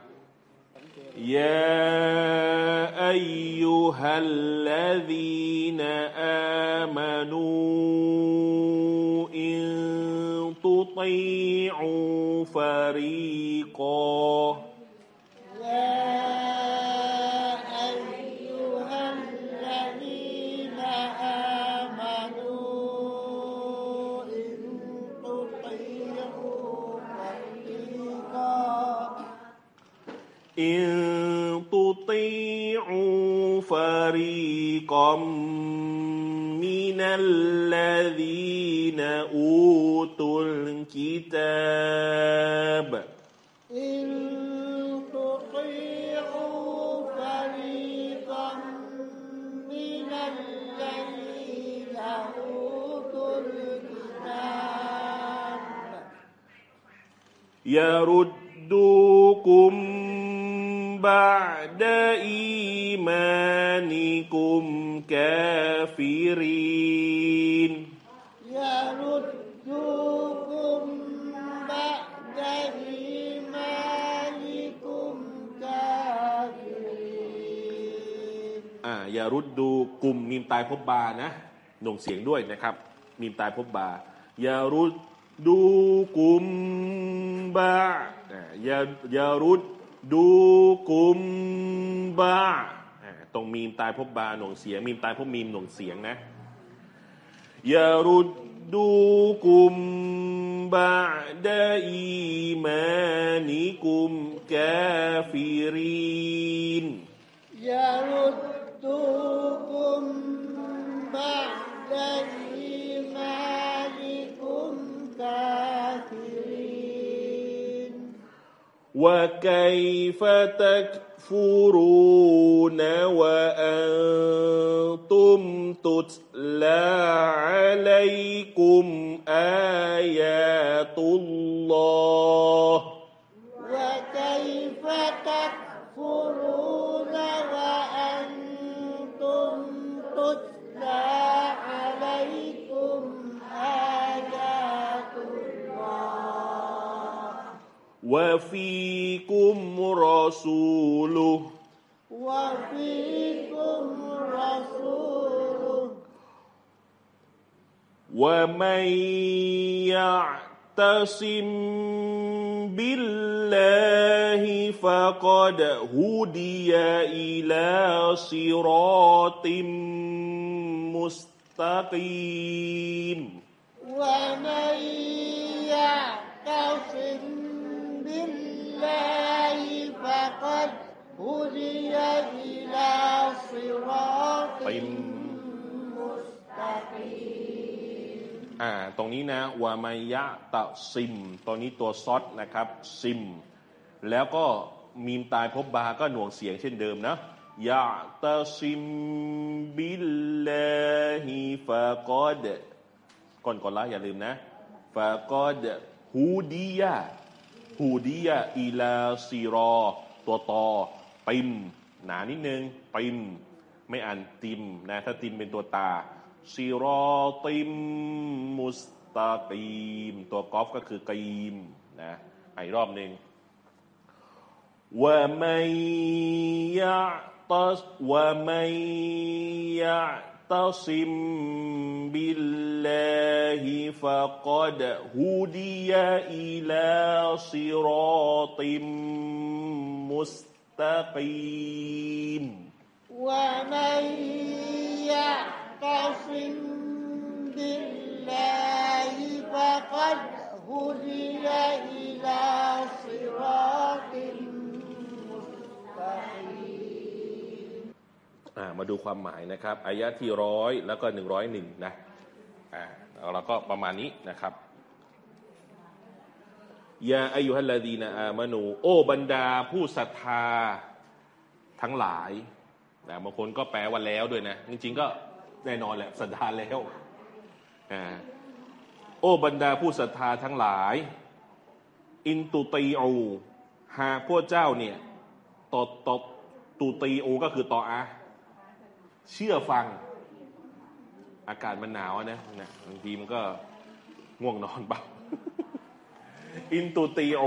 يا أيها الذين آمنوا إن تطيعوا فريقا فريقا من الذين أوتوا الكتاب. إن تطيعوا فريقا من الذين أوتوا الكتاب. يردوكم بعد إيمانكم كافرين يردوكم بعد إيمانكم كافرين อ่าอย่ารุดดูกลุ่มมีมตายพบบานะหน่วงเสียงด้วยนะครับ มีมตายพบบา อย่ารุดดูกลุ่มบาอ่าอย่าอย่ารุดดูกลุ่มบาอ่าต รงมีมตายพบบาหน่วงเสียง มีมตายพบมีมหน่วงเสียงนะ อย่ารุดดูกลุ่มบาดอีมานิกุมกาฟิริน يردوكم بعد إيمانكم كافرين وكيف تكفرون وأنتم تتلى عليكم آيات الله وفيكم رسوله. وفيكم رسوله. ومن يعتصم بالله فقد هدي إلى صراط مستقيم. ومن يعتصم بالله فقد هدي إلى صراط อ่า ตรงนี้นะวามายะตะซิมตัวนี้ตัวซอสนะครับ ซิม แล้วก็มีมตายพบบาก็หน่วงเสียงเช่นเดิมนะยะตะซิมบิลลาฮิฟะกอดก่อนก่อนละอย่าลืมนะฟะกอดฮูดียา ฮูดียอีลาซีรอ ตัวตอติม หนานิดนึงติม ไม่อ่านติมนะถ้าติมเป็นตัวตาซีรอติมมุสตาตีม ตัวกอฟก็คือกีมนะอีกรอบหนึ่งว่าไม่ยะตัสว่าไม่ยะ يعتصم بالله فقد هدي إلى صراط مستقيم. ومن يعتصم بالله فقد هدي إلى صراط มาดูความหมายนะครับอายะที่ร้อยแล้วก็หนึ่งร้อยหนึ่งนะอ่าเราก็ประมาณนี้นะครับยาอายุฮัลลาดีนาอามานู โอบรรดาผู้ศรัทธาทั้งหลายนะบางคนก็แปลว่าแล้วด้วยนะ จริงๆก็แน่นอนแหละศรัทธาแล้วอ่าโอบรรดาผู้ศรัทธาทั้งหลาย อินตุตีอูหากพวกเจ้าเนี่ยตอตอตูตีอูก็คือตออา เชื่อฟัง อากาศมันหนาวอะนะนะบางทีมันก็ง่วงนอนเปล่าอินตูตีโอ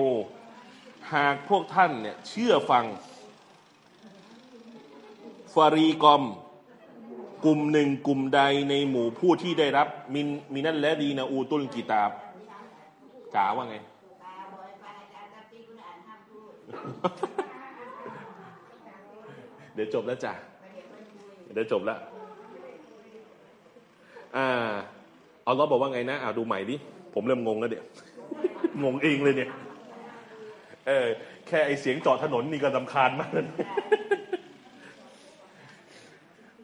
หากพวกท่านเนี่ย เชื่อฟังฟารีกอม กลุ่มหนึ่งกลุ่มใดในหมู่ผู้ที่ได้รับ มินมินั่นและดีนาอูตุลกิตาบจ๋าว่าไงเดี๋ยวจบแล้วจ้ะ เดี๋ยวจบแล้วอ่าเอาล้อบอกว่าไงนะอ่าดูใหม่ดิผมเริ่มงงแล้วเดี๋ยวงงเองเลยเนี่ยเออแค่ไอเสียงจอดถนนนี่ก็สำคาญมากเลย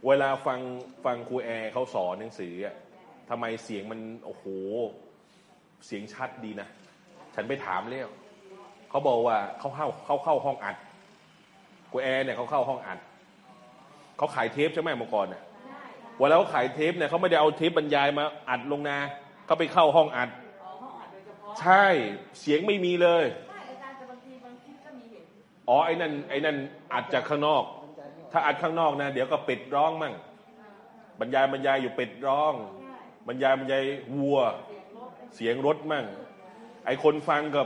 เวลาฟังฟังครูแอร์เขาสอนหนังสืออะทำไมเสียงมันโอ้โหเสียงชัดดีนะ ฉันไปถามแล้วเขาบอกว่าเขาเข้าเขาเข้าห้องอัดครูแอร์เนี่ยเขาเข้าห้องอัด เขาขายเทปใช่ไหมเมื่อก่อนเนี่ยเวลาเขาขายเทปเนี่ยเขาไม่ได้เอาเทปบรรยายมาอัดลงนาเขาไปเข้าห้องอัดอ๋อห้องอัดโดยเฉพาะใช่เสียงไม่มีเลยใช่อาจารย์แต่บางทีบางทีก็มีเห็นอ๋อไอ้นั่นไอ้นั่นอัดจากข้างนอก ถ้าอัดข้างนอกนะเดี๋ยวก็เป็ดร้องมั่ง บรรยายบรรยายอยู่เป็ดร้อง บรรยายบรรยายวัว เสียงรถมั่ง ไอ้คนฟังก็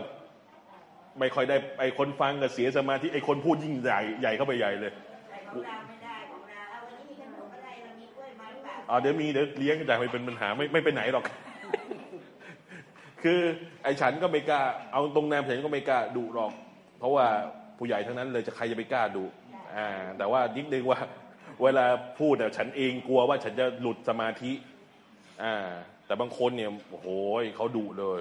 ไม่ค่อยได้ไอ้คนฟังก็เสียสมาธิไอ้คนพูดยิ่งใหญ่ใหญ่เข้าไปใหญ่เลย อ๋อเดี๋ยวมีเดี๋ยวเลี้ยงแต่ไม่เป็นปัญหาไม่ไม่ไปไหนหรอก คือไอ้ฉันก็ไม่กล้าเอาตรงแนมฉันก็ไม่กล้าดุหรอก เพราะว่าผู้ใหญ่ทั้งนั้นเลยจะใครจะไปกล้าดุอ่า แต่ว่านิดนึงว่า เวลาพูดเนี่ยฉันเองกลัวว่าฉันจะหลุดสมาธิอ่าแต่บางคนเนี่ยโอ้โหเขาดุเลย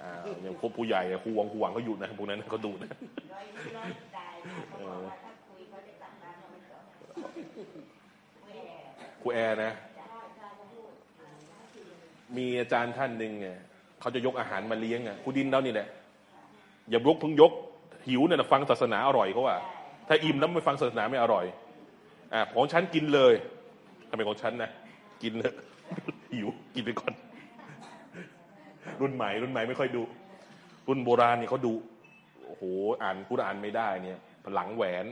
อ่าอย่างพวกผู้ใหญ่ครูหวังครูหวังเขาหยุดนะพวกนั้นเขาดุนะ ครูแอร์นะ มีอาจารย์ท่านหนึ่งเนี่ยเขาจะยกอาหารมาเลี้ยงอะครูดินเรานี่แหละอย่ายกเพิ่งยก หิวเนี่ยฟังศาสนาอร่อยเขาว่า ถ้าอิ่มแล้วไม่ฟังศาสนาไม่อร่อยอ่าของฉันกินเลยทำไมของฉันนะกินเลยหิวกินไปก่อน รุ่นใหม่ รุ่นใหม่ไม่ค่อยดู รุ่นโบราณนี่เขาดูโอ้โหอ่านกุรอานไม่ได้เนี่ย หลังแหวน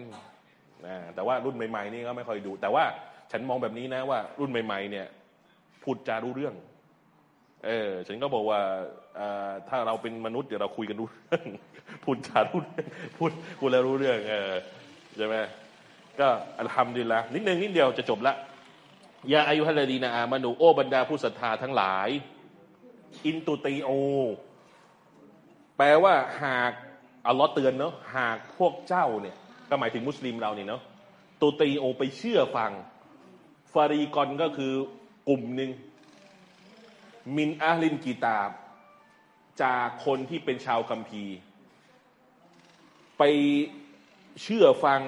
อ่าแต่ว่ารุ่นใหม่ๆนี่ก็ไม่ค่อยดู แต่ว่า ฉันมองแบบนี้นะว่า รุ่นใหม่ ๆ เนี่ยพูดจารู้เรื่อง เออ ฉันก็บอกว่าถ้าเราเป็นมนุษย์เดี๋ยวเราคุยกันรู้เรื่องพูดจารู้เรื่องพูดพูดแล้วรู้เรื่อง เออใช่ไหมก็อัลฮัมดุลิลละนิดนึงนิดเดียวจะจบละยาอายุฮัลลดีนาอามานูโอบรรดาผู้ศรัทธาทั้งหลาย อินตุตีโอ แปลว่าหากอัลลอฮ์เตือนเนาะหากพวกเจ้าเนี่ย ก็หมายถึงมุสลิมเราเนี่ยเนาะตุตีโอไปเชื่อฟัง ฟารีกอนก็คือกลุ่มหนึ่งมินอาลินกีตาบ จากคนที่เป็นชาวคัมภีร์ ไปเชื่อฟัง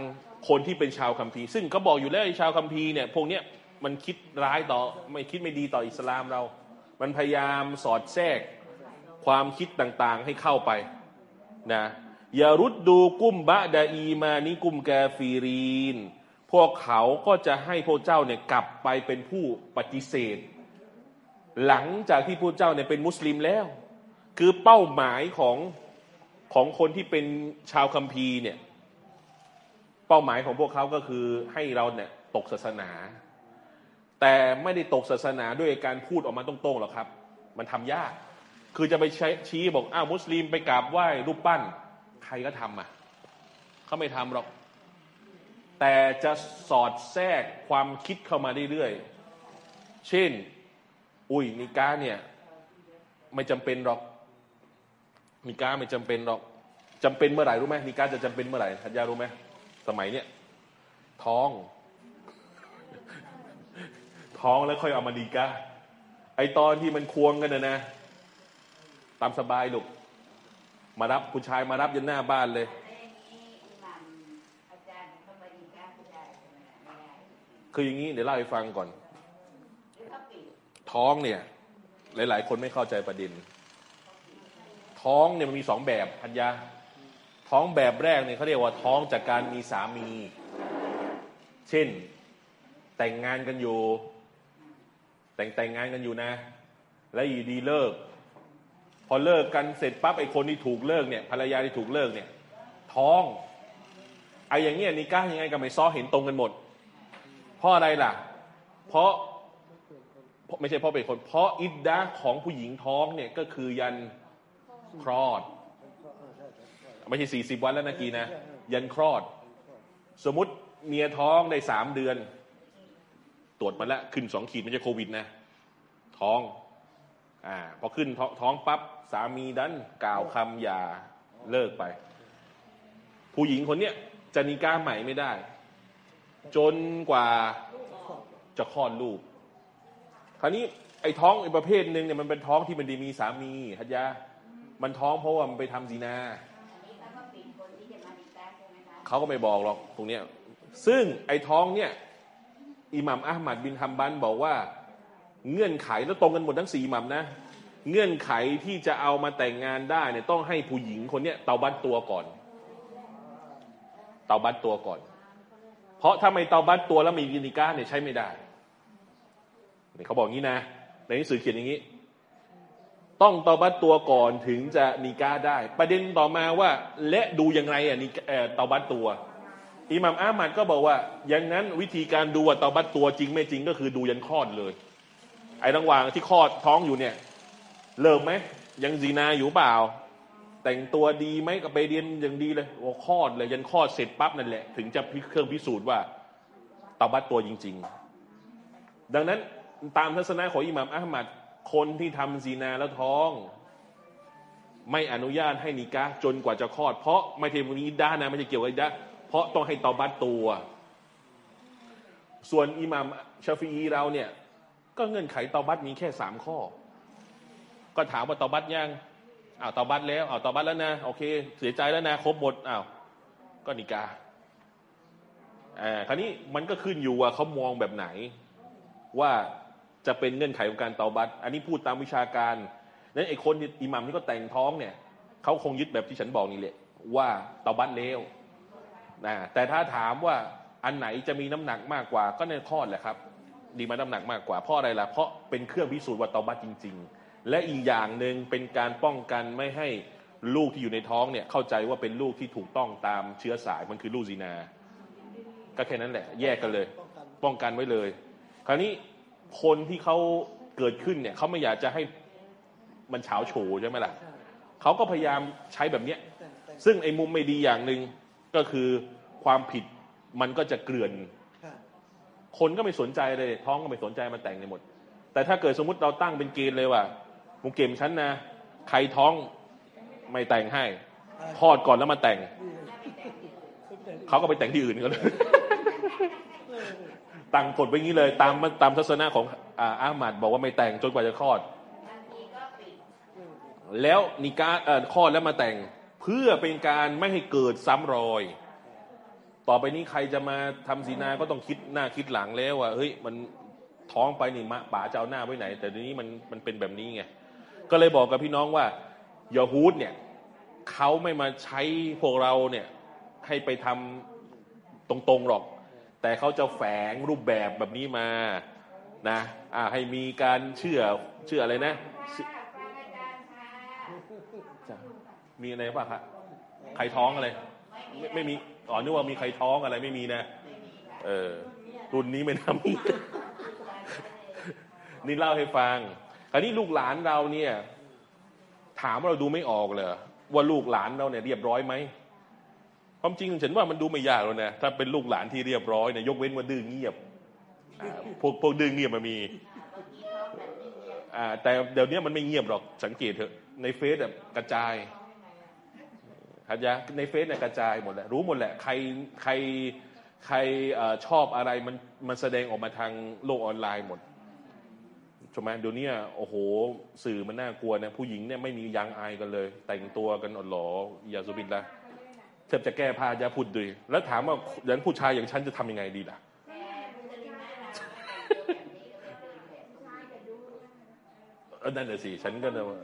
คนที่เป็นชาวคัมภีร์ ซึ่งเขาบอกอยู่แล้วไอ้ชาวคัมภีร์เนี่ยพวกเนี้ยมันคิดร้ายต่อไม่คิดไม่ดีต่ออิสลามเรา มันพยายามสอดแทรกความคิดต่างๆให้เข้าไปนะอย่ารุดดูกุ้มบะดาอีมานิกุมกาฟีรีน พวกเขาก็จะให้พวกเจ้าเนี่ยกลับไปเป็นผู้ปฏิเสธ หลังจากที่พวกเจ้าเนี่ยเป็นมุสลิมแล้ว คือเป้าหมายของของคนที่เป็นชาวคัมภีร์เนี่ย เป้าหมายของพวกเขาก็คือให้เราเนี่ยตกศาสนา แต่ไม่ได้ตกศาสนาด้วยการพูดออกมาตรงๆหรอกครับ มันทำยาก คือจะไปช,ชี้บอกอ้าวมุสลิมไปกราบไหว้รูปปั้น ใครก็ทำอะเขาไม่ทำหรอก แต่จะสอดแทรกความคิดเข้ามาเรื่อยๆ เช่น อุ้ยนิก้าเนี่ย ไม่จำเป็นหรอกนิก้าไม่จำเป็นหรอกจำเป็นเมื่อไหร่รู้ไหมนิก้าจะจำเป็นเมื่อไหร่ทัญญารู้ไหมสมัยเนี้ยท้อง ท้องแล้วค่อยเอามาดีก้าไอตอนที่มันควงกันนะนะ ตามสบายลูกมารับผู้ชายมารับยันหน้าบ้านเลย อาจารย์เข้ามาดีก้าไม่ได้ใช่ไหมไม่ได้ คืออย่างนี้เดี๋ยวเล่าให้ฟังก่อน ท้องเนี่ย หลาย ๆ คนไม่เข้าใจประเด็น ท้องเนี่ยมันมีสองแบบพัญญาท้องแบบแรกเนี่ยเขาเรียกว่าท้องจากการมีสามี เช่น แต่งงานกันอยู่ แต่งแต่งงานกันอยู่นะ แล้วอยู่ดีเลิก พอเลิกกันเสร็จปั๊บไอ้คนที่ถูกเลิกเนี่ยภรรยาที่ถูกเลิกเนี่ย ท้องไอ้อย่างเงี้ยนิก้ายังไงกับไม่ซ้อเห็นตรงกันหมด ราะอะไรล่ะ เพราะไม่ใช่เพราะเป็นคน เพราะอิดดาของผู้หญิงท้องเนี่ยก็คือยันคลอด ไม่ใช่สี่สิบวันแล้วนะกีนะ ยันคลอด สมมติเมียท้องได้สามเดือน ตรวจมาแล้วขึ้นสองขีดไม่ใช่โควิดนะ ท้องอ่าพอขึ้นท้องท้องปั๊บสามีดันกล่าวคำหย่าเลิกไป ผู้หญิงคนเนี้ยจะนิก้าใหม่ไม่ได้ จนกว่าจะคลอดลูก คราวนี้ไอ้ท้องไอ้ประเภทหนึ่งเนี่ยมันเป็นท้องที่มันดีมีสามีฮัจยามันท้องเพราะว่ามันไปทำซีนาอันนี้เขาก็ปิดคนที่าเขาก็ไม่บอกหรอกตรงเนี้ยซึ่งไอ้ท้องเนี่ยอิหมัมอัลมัดบินฮัมบันบอกว่า เงื่อนไขแล้วตรงกันหมดทั้งสี่อิหมัมนะ เงื่อนไขที่จะเอามาแต่งงานได้เนี่ยต้องให้ผู้หญิงคนเนี้ยเตาบัตตัวก่อน เตาบัตตัวก่อน ราะถ้าไม่เตาบัตตัวแล้วมีกินิก้าเนี่ยใช้ไม่ได้นี่เขาบอกงี้นะ ในหนังสือเขียนอย่างนี้ ต้องเตาบัตตัวก่อนถึงจะนิก้าได้ ประเด็นต่อมาว่า และดูยังไงอะนิเอ่อเตาบัตตัวอิหมัมอามัดก็บอกว่า อย่างนั้นวิธีการดูว่าเตาบัตตัวจริงไม่จริงก็คือดูยันคลอดเลย ไอ้ระหว่างที่คลอดท้องอยู่เนี่ย เลิกไหมยังซีนาอยู่เปล่า แต่งตัวดีไหมกับไปเรียนอย่างดีเลยโอ้คลอดเลยยันคลอดเสร็จปั๊บนั่นแหละ ถึงจะพิเครื่องพิสูจน์ว่าตาบัตตัวจริง ๆ ดังนั้นตามทัศนะของอิหม่ามอัลมัดคนที่ทำซีนาแล้วท้อง ไม่อนุญาตให้นิกะจนกว่าจะคลอด เพราะไม่ใช่วันนี้ด้านนะไม่ใช่เกี่ยวกับอิดดะห์เพราะต้องให้ตาบัตตัว ส่วนอิหม่ามชาฟีอีเราเนี่ย ก็เงื่อนไขตาบัตมีแค่สามข้อ ก็ถามว่าตาบัตยัง อ้าวตาบัตแล้วอ้าวตาบัตแล้วนะโอเค เสียใจแล้วนะครบหมดอ้าวก็นิกาอ่าคราวนี้มันก็ขึ้นอยู่ว่าเขามองแบบไหน ว่าจะเป็นเงื่อนไขของการเตาบัตอันนี้พูดตามวิชาการนั้นไอ้คนอิหมัมที่ก็แต่งท้องเนี่ยเขาคงยึดแบบที่ฉันบอกนี่แหละว่าเตาบัตแล้วนะแต่ถ้าถามว่าอันไหนจะมีน้ำหนักมากกว่าก็ในคลอดแหละครับ ดีมาน้ำหนักมากกว่าเพราะอะไรล่ะเพราะเป็นเครื่องพิสูจน์ว่าเตาบัตจริง ๆ และอีกอย่างหนึ่งเป็นการป้องกันไม่ให้ลูกที่อยู่ในท้องเนี่ยเข้าใจว่าเป็นลูกที่ถูกต้องตามเชื้อสายมันคือลูกซีนา ก็แค่นั้นแหละ แยกกันเลย ป้องกันไว้เลย คราวนี้คนที่เขาเกิดขึ้นเนี่ยเขาไม่อยากจะให้มันเฉาโฉใช่ไหมล่ะเขาก็พยายามใช้แบบเนี้ยซึ่งไอ้มุมไม่ดีอย่างหนึ่งก็คือความผิดมันก็จะเกลื่อนค่ะคนก็ไม่สนใจเลย ท้องก็ไม่สนใจมาแต่งในหมด แต่ถ้าเกิดสมมติเราตั้งเป็นเกณฑ์เลยว่า มุงเกมฉันนะ ใครท้องไม่แต่งให้คลอดก่อนแล้วมาแต่ง เขาก็ไปแต่งที่อื่นก็เลย ตั้งกฎไว้งี้เลย ตามตามทัศนะของอาอาหมัดบอกว่าไม่แต่งจนกว่าจะคลอดบางทีก็ปิดแล้วนิกาเอ่อคลอดแล้วมาแต่ง เพื่อเป็นการไม่ให้เกิดซ้ำรอย ต่อไปนี้ใครจะมาทำศีนาก็ต้องคิดหน้าคิดหลังแล้วว่าเฮ้ยมันท้องไปนี่มะป่าจะเอาหน้าไว้ไหน แต่ทีนี้มันมันเป็นแบบนี้ไง ก็เลยบอกกับพี่น้องว่ายาฮูดเนี่ยเขาไม่มาใช้พวกเราเนี่ยให้ไปทำตรงๆหรอก แต่เขาจะแฝงรูปแบบแบบนี้มานะอ่าให้มีการเชื่อเชื่ออะไรนะมีอะไรป่ะครับใครท้องอะไร ไม่ไม่มีอ๋อนึกว่ามีใครท้องอะไรไม่มีนะ เออรุ่นนี้ไม่น่ามีนี่เล่าให้ฟัง ราวนี้ลูกหลานเราเนี่ย ถามว่าเราดูไม่ออกเลยว่าลูกหลานเราเนี่ยเรียบร้อยไหมความจริงฉันว่ามันดูไม่ยากแล้วนะถ้าเป็นลูกหลานที่เรียบร้อยเนี่ยยกเว้นว่าดื้อเงียบพวกพวกดื้อเงียบมันมีแต่เดี๋ยวนี้มันไม่เงียบหรอกสังเกตเถอะในเฟซแบบกระจายครับยะในเฟซเนี่ยกระจายหมดแหละรู้หมดแหละใครใครใครอชอบอะไรมันมันแสดงออกมาทางโลกออนไลน์หมด ใช่ไหมเดี๋ยวนี้โอ้โห สื่อมันน่ากลัวนะผู้หญิงเนี่ยไม่มียางอายกันเลย แต่งตัวกันอดหลอยาสุบินละเทบจะแก้ผ้ายาพูดดุยแล้วถามว่าอย่างผู้ชายอย่างฉันจะทำยังไงดีล่ะเออนั่นแหละสิฉันก็เลยว่า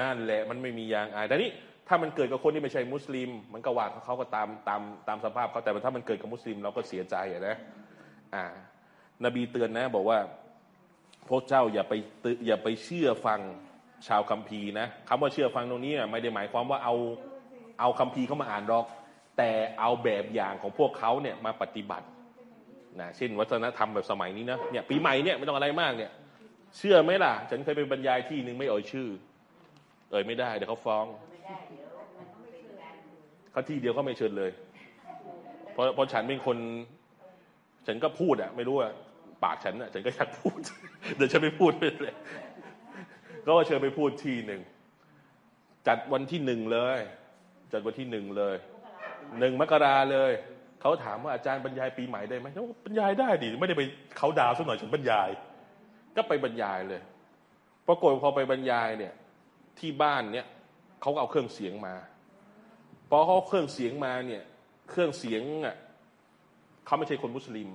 นั่นแหละมันไม่มียางอายแต่นี่ถ้ามันเกิดกับคนที่ไม่ใช่มุสลิม มันก็ว่าเขาก็ตามตามตามสภาพเขาแต่ถ้ามันเกิดกับมุสลิมเราก็เสียใจนะอ่า นบีเตือนนะ บอกว่า พวกเจ้าอย่าไปตอย่าไปเชื่อฟังชาวคัมภีร์นะคำว่าเชื่อฟังตรงนี้อะไม่ได้หมายความว่าเอาเอาคัมภีร์เข้ามาอ่านหรอก แต่เอาแบบอย่างของพวกเขาเนี่ยมาปฏิบัตินะเช่น วัฒนธรรมแบบสมัยนี้นะเนี่ยปีใหม่เนี่ยไม่ต้องอะไรมากเนี่ย เชื่อไหมล่ะ ฉันเคยไปบรรยายที่หนึ่งไม่เอ่ยชื่อ เอ่ยไม่ได้เดี๋ยวเขาฟ้องเขาที่เดียวเขาไม่เชิญเลยเพราะเพราะฉันเป็นคน ฉันก็พูดอะไม่รู้อะ ปากฉันอะฉันก็อยากพูด เดี๋ยวฉันไม่พูดไปเลย ก็เชิญไปพูดทีหนึ่ง จัดวันที่หนึ่งเลย จัดวันที่หนึ่งเลยหนึ่งมกราเลยเขาถามว่าอาจารย์บรรยายปีใหม่ได้ไหมนบอกบรรยายได้ดิไม่ได้ไปเขาดาวสักหน่อยฉันบรรยาย ก็ไปบรรยายเลยปรากฏพอไปบรรยายเนี่ย ที่บ้านเนี่ยเขาก็เอาเครื่องเสียงมาพอเขาเครื่องเสียงมาเนี่ย เครื่องเสียงอะเขาไม่ใช่คนมุสลิม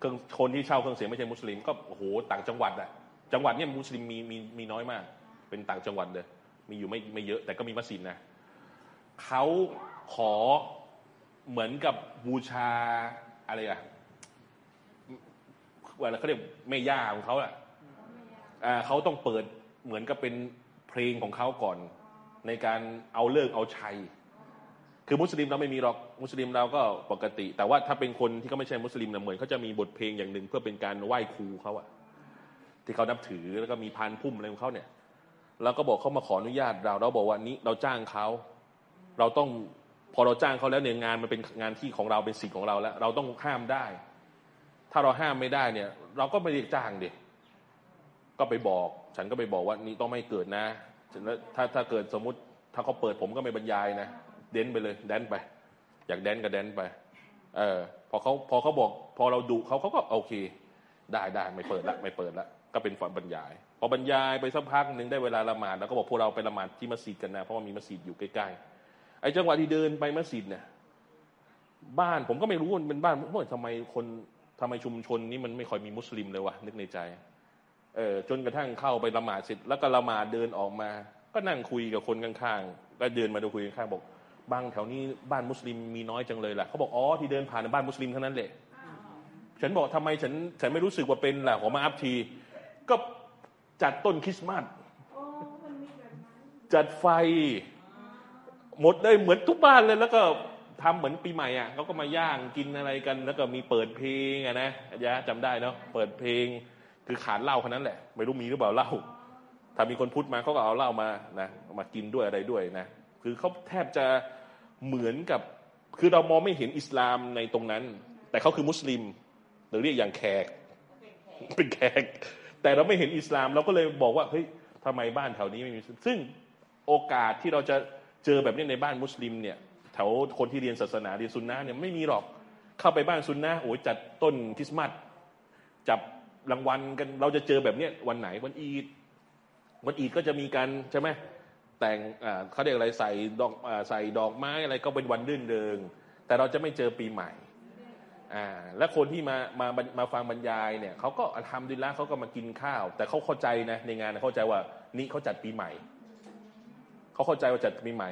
เครื่องคนที่เช่าเครื่องเสียงไม่ใช่มุสลิม ก็โอ้โหต่างจังหวัดอะจังหวัดเนี่ยมุสลิมมีมีมีน้อยมาก เป็นต่างจังหวัดเลยมีอยู่ไม่ไม่เยอะแต่ก็มีมัสยิดนะเขาขอเหมือนกับบูชาอะไรอะว่าเขาเรียกแม่ย่าของเขาอะอ่าเขาต้องเปิดเหมือนกับเป็นเพลงของเขาก่อน ในการเอาเลิกเอาชัย คือมุสลิมเราไม่มีหรอกมุสลิมเราก็ปกติ แต่ว่าถ้าเป็นคนที่เขาไม่ใช่มุสลิมนะเหมือนเขาจะมีบทเพลงอย่างหนึ่งเพื่อเป็นการไหว้ครูเขาอะที่เขานับถือแล้วก็มีพานพุ่มอะไรของเขาเนี่ยเราก็บอกเขามาขออนุญาตเราเราบอกว่านี้เราจ้างเขาเราต้องพอเราจ้างเขาแล้วเนี่ยงานมันเป็นงานที่ของเราเป็นสิทธิ์ของเราแล้ว เราต้องห้ามได้ ถ้าเราห้ามไม่ได้เนี่ย เราก็ไม่ได้จ้างดิก็ไปบอก ฉันก็ไปบอกว่านี่ต้องไม่เกิดนะถ้าถ้าเกิดสมมติถ้าเขาเปิดผมก็ไม่บรรยายนะ เดนไปเลยแดนไป อยากแดนก็แดนไป เออพอเขาพอเขาบอก พอเราดุเขาเขาก็โอเค ได้ได้ไม่เปิดละไม่เปิดละก็เป็นฝันบรรยาย พอบรรยายไปสักพักหนึ่งได้เวลาละหมาดแล้วก็บอกพวกเราไปละหมาดที่มัสยิดกันนะเพราะว่ามีมัสยิดอยู่ใกล้ๆไอ้จังหวะที่เดินไปมัสยิดเนี่ยบ้านผมก็ไม่รู้มันเป็นบ้านว่าทำไมคนทำไมชุมชนนี้มันไม่ค่อยมีมุสลิมเลยวะนึกในใจเออจนกระทั่งเข้าไปละหมาดเสร็จ แล้วก็ละหมาดเดินออกมา ก็นั่งคุยกับคนข้างๆก็เดินมาดูคุยข้างๆบอก บางแถวนี้บ้านมุสลิมมีน้อยจังเลยล่ะเขาบอกอ๋อที่เดินผ่านบ้านมุสลิมเท่านั้นแหละฉันบอกทำไมฉันฉันไม่รู้สึกว่าเป็นล่ะผมมาอัพที ก็จัดต้นคริสต์มาสจัดไฟ หมดเลยเหมือนทุกบ้านเลย แล้วก็ทำเหมือนปีใหม่อะเขาก็มาย่างกินอะไรกัน แล้วก็มีเปิดเพลงอะนะยะจำได้เนาะเปิดเพลงคือขาดเหล้าคนนั้นแหละ ไม่รู้มีหรือเปล่าเหล้าถ้ามีคนพูดมาเขาก็เอาเหล้ามานะมากินด้วยอะไรด้วยนะ คือเขาแทบจะ เหมือนกับคือเรามองไม่เห็นอิสลามในตรงนั้น แต่เขาคือมุสลิมหรือเรียกอย่างแขกเป็นแขก แต่เราไม่เห็นอิสลามเราก็เลยบอกว่าเฮ้ยทำไมบ้านแถวนี้ไม่มีซึ่งโอกาสที่เราจะเจอแบบนี้ในบ้านมุสลิมเนี่ยแถวคนที่เรียนศาสนาเรียนซุนนะเนี่ยไม่มีหรอกเข้าไปบ้านซุนนะโอ้ยจัดต้นคริสต์มาสจับรางวัลกันเราจะเจอแบบเนี้ยวันไหนวันอีดวันอีดก็จะมีการใช่ไหม แต่งเขาเรียกอะไรใส่ดอกใส่ดอกไม้อะไรก็เป็นวันรื่นเริง แต่เราจะไม่เจอปีใหม่อ่าและคนที่มามามาฟังบรรยายเนี่ยเขาก็ทำดีละเขาก็มากินข้าว แต่เขาเข้าใจนะในงานเข้าใจว่านี่เขาจัดปีใหม่เขาเข้าใจว่าจัดปีใหม่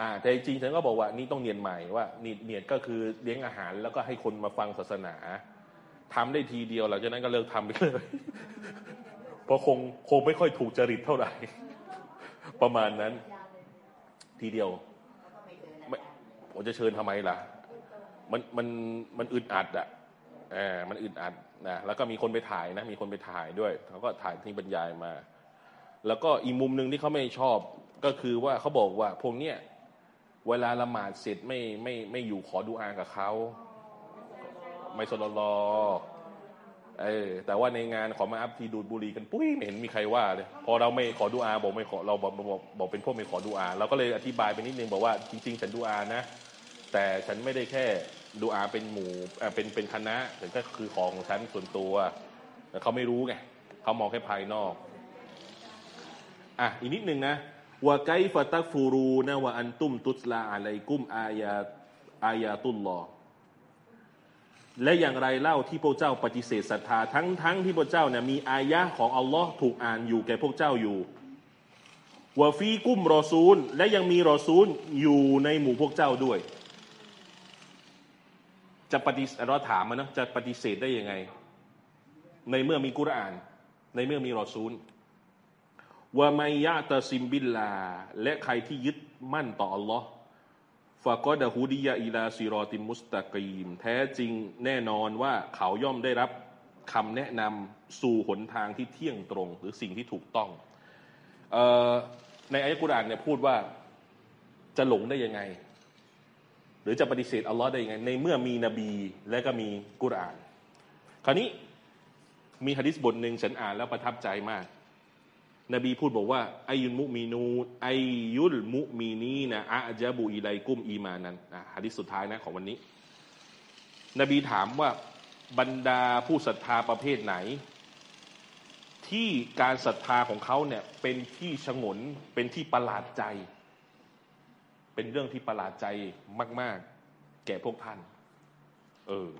อ่าแต่จริงฉันก็บอกว่านี่ต้องเนียนใหม่ว่านี่เนียนก็คือเลี้ยงอาหารแล้วก็ให้คนมาฟังศาสนาทำได้ทีเดียวหลังจากนั้นก็เลิกทำไปเลยเพราะคงคงไม่ค่อยถูกจริตเท่าไหร่ ประมาณนั้น ทีเดียวไม่ผมจะเชิญทำไมล่ะ มันมันมันอึดอัดอะเออมันอึดอัดนะแล้วก็มีคนไปถ่ายนะ มีคนไปถ่ายด้วยเขาก็ถ่ายที่บรรยายมา แล้วก็อีกมุมหนึ่งที่เขาไม่ชอบก็คือว่าเขาบอกว่าพวกเนี้ยเวลาละหมาดเสร็จไม่ไม่ไม่อยู่ขอดูอากับเขาไม่สลลอ เออแต่ว่าในงานขอมาอัพทีดูดบุหรี่กันปุ้ยไม่เห็นมีใครว่าเลยพอเราไม่ขอดูอาบอกไม่ขอเราบอกบอกบอกเป็นพวกไม่ขอดูอาเราก็เลยอธิบายไปนิดนึงบอกว่าจริง ๆ ฉันดูอานะ แต่ฉันไม่ได้แค่ดูอาเป็นหมู่เป็นเป็นคณะแต่ก็คือของของฉันส่วนตัวแต่เขาไม่รู้ไงเขามองแค่ภายนอกอะอีกนิดนึงนะวะไกฟะตักฟูรูนะวะอันตุมตุสลาอะลัยกุมอายาอายาตุลลอ และอย่างไรเล่าที่พวกเจ้าปฏิเสธศรัทธาทั้งทั้งที่พวกเจ้าเนี่ยมีอายะของอัลลอฮ์ถูกอ่านอยู่แก่พวกเจ้าอยู่วะฟีกุ้มรอซูล และยังมีรอซูลอยู่ในหมู่พวกเจ้าด้วย จะปฏิเราถามมานะจะปฏิเสธได้ยังไง ในเมื่อมีกุรอาน ในเมื่อมีรอซูลวะไมยะตะซิมบิลลาและใครที่ยึดมั่นต่ออัลลอฮ์ ฟะกอดะฮูดิยะอิลาซิรอติมุสตะกีม แท้จริงแน่นอนว่าเขาย่อมได้รับคำแนะนำสู่หนทางที่เที่ยงตรง หรือสิ่งที่ถูกต้องออในอายะกุรอานเนี่ยพูดว่าจะหลงได้ยังไง หรือจะปฏิเสธอัลลอฮ์ได้ยังไง ในเมื่อมีนบีและก็มีกุรอาน คราวนี้มีฮะดิษบทหนึ่งฉันอ่านแล้วประทับใจมาก นบีพูดบอกว่าอายุมุมีนูอายุลมุมีนีนะอะจบูอิไลกุมอีมานันอะฮะดิษสุดท้ายนะของวันนี้ นบีถามว่าบรรดาผู้ศรัทธาประเภทไหน ที่การศรัทธาของเขาเนี่ย เป็นที่ชงนเป็นที่ประหลาดใจ เป็นเรื่องที่ประหลาดใจมาก ๆ แก่พวกท่าน เออ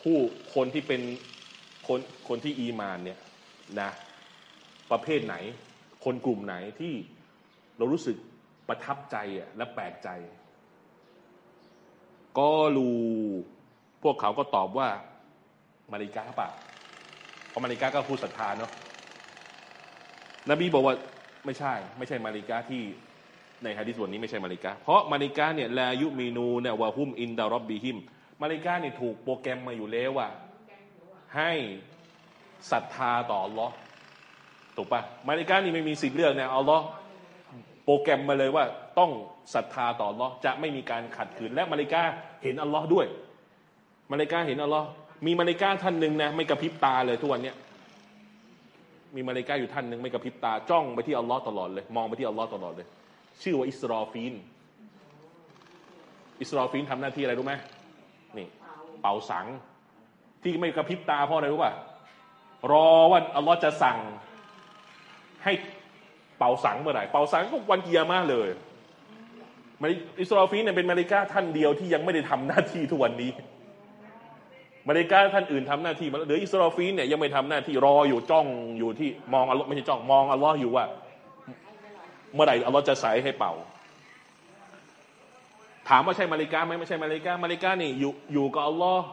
ผู้คนที่เป็นคนคนที่อีมานเนี่ย นะ ประเภทไหน คนกลุ่มไหนที่เรารู้สึกประทับใจและแปลกใจ ก็รูพวกเขาก็ตอบว่ามาริกาป่ะเพราะมาริกาก็ผู้ศรัทธาเนาะนบีบอกว่าไม่ใช่ ไม่ใช่มาริกาที่ในฮะดิษบทนี้ไม่ใช่มาริกา เพราะมาริกาเนี่ยลายุมีนูเนี่ยวะฮุมอินดารอบบีฮิมมาริกาเนี่ยถูกโปรแกรมมาอยู่แล้วว่าให้ศรัทธาต่อลอ ถูกปะมาริกานี่ไม่มีสิทธิ์เลือกเนี่ยอัลลอโปรแกรมมาเลยว่าต้องศรัทธาต่อลลอจะไม่มีการขัดขืนและมาริกาเห็นอัลลอฮ์ด้วย มาริกาเห็นอัลลอฮ์มีมาริกาท่านหนึ่งนะไม่กระพริบตาเลยทุกวันเนี้ยมีมาริกาอยู่ท่านหนึ่งไม่กระพริบตาจ้องไปที่อัลลอฮ์ตลอดเลย มองไปที่อัลลอฮ์ตลอดเลย ชื่อว่าอิสรอฟีน อิสรอฟีนทำหน้าที่อะไรรู้ไหมนี่ เป่าสัง ที่ไม่กระพริบตาเพราะอะไรรู้ป่ะรอว่าอัลลอฮ์จะสั่ง ให้เป่าสังเมื่อไหร่เป่าสังก็วันกิยามาเลยมาริอิสรอฟีนเนี่ยเป็นมาริกาท่านเดียวที่ยังไม่ได้ทำหน้าที่ทุกวันนี้มาริกาท่านอื่นทำหน้าที่มาเหลืออิสรอฟีนเนี่ยยังไม่ทำหน้าที่รออยู่จ้องอยู่ที่มองอัลลอฮ์ไม่ใช่จ้องมองอัลลอฮ์อยู่ว่า เมื่อไหร่อัลลอฮ์จะใส่ให้เป่า ถามว่าใช่มาริกาไหมไม่ใช่มาริกามาริกานี่อยู่อยู่กับอัลลอฮ์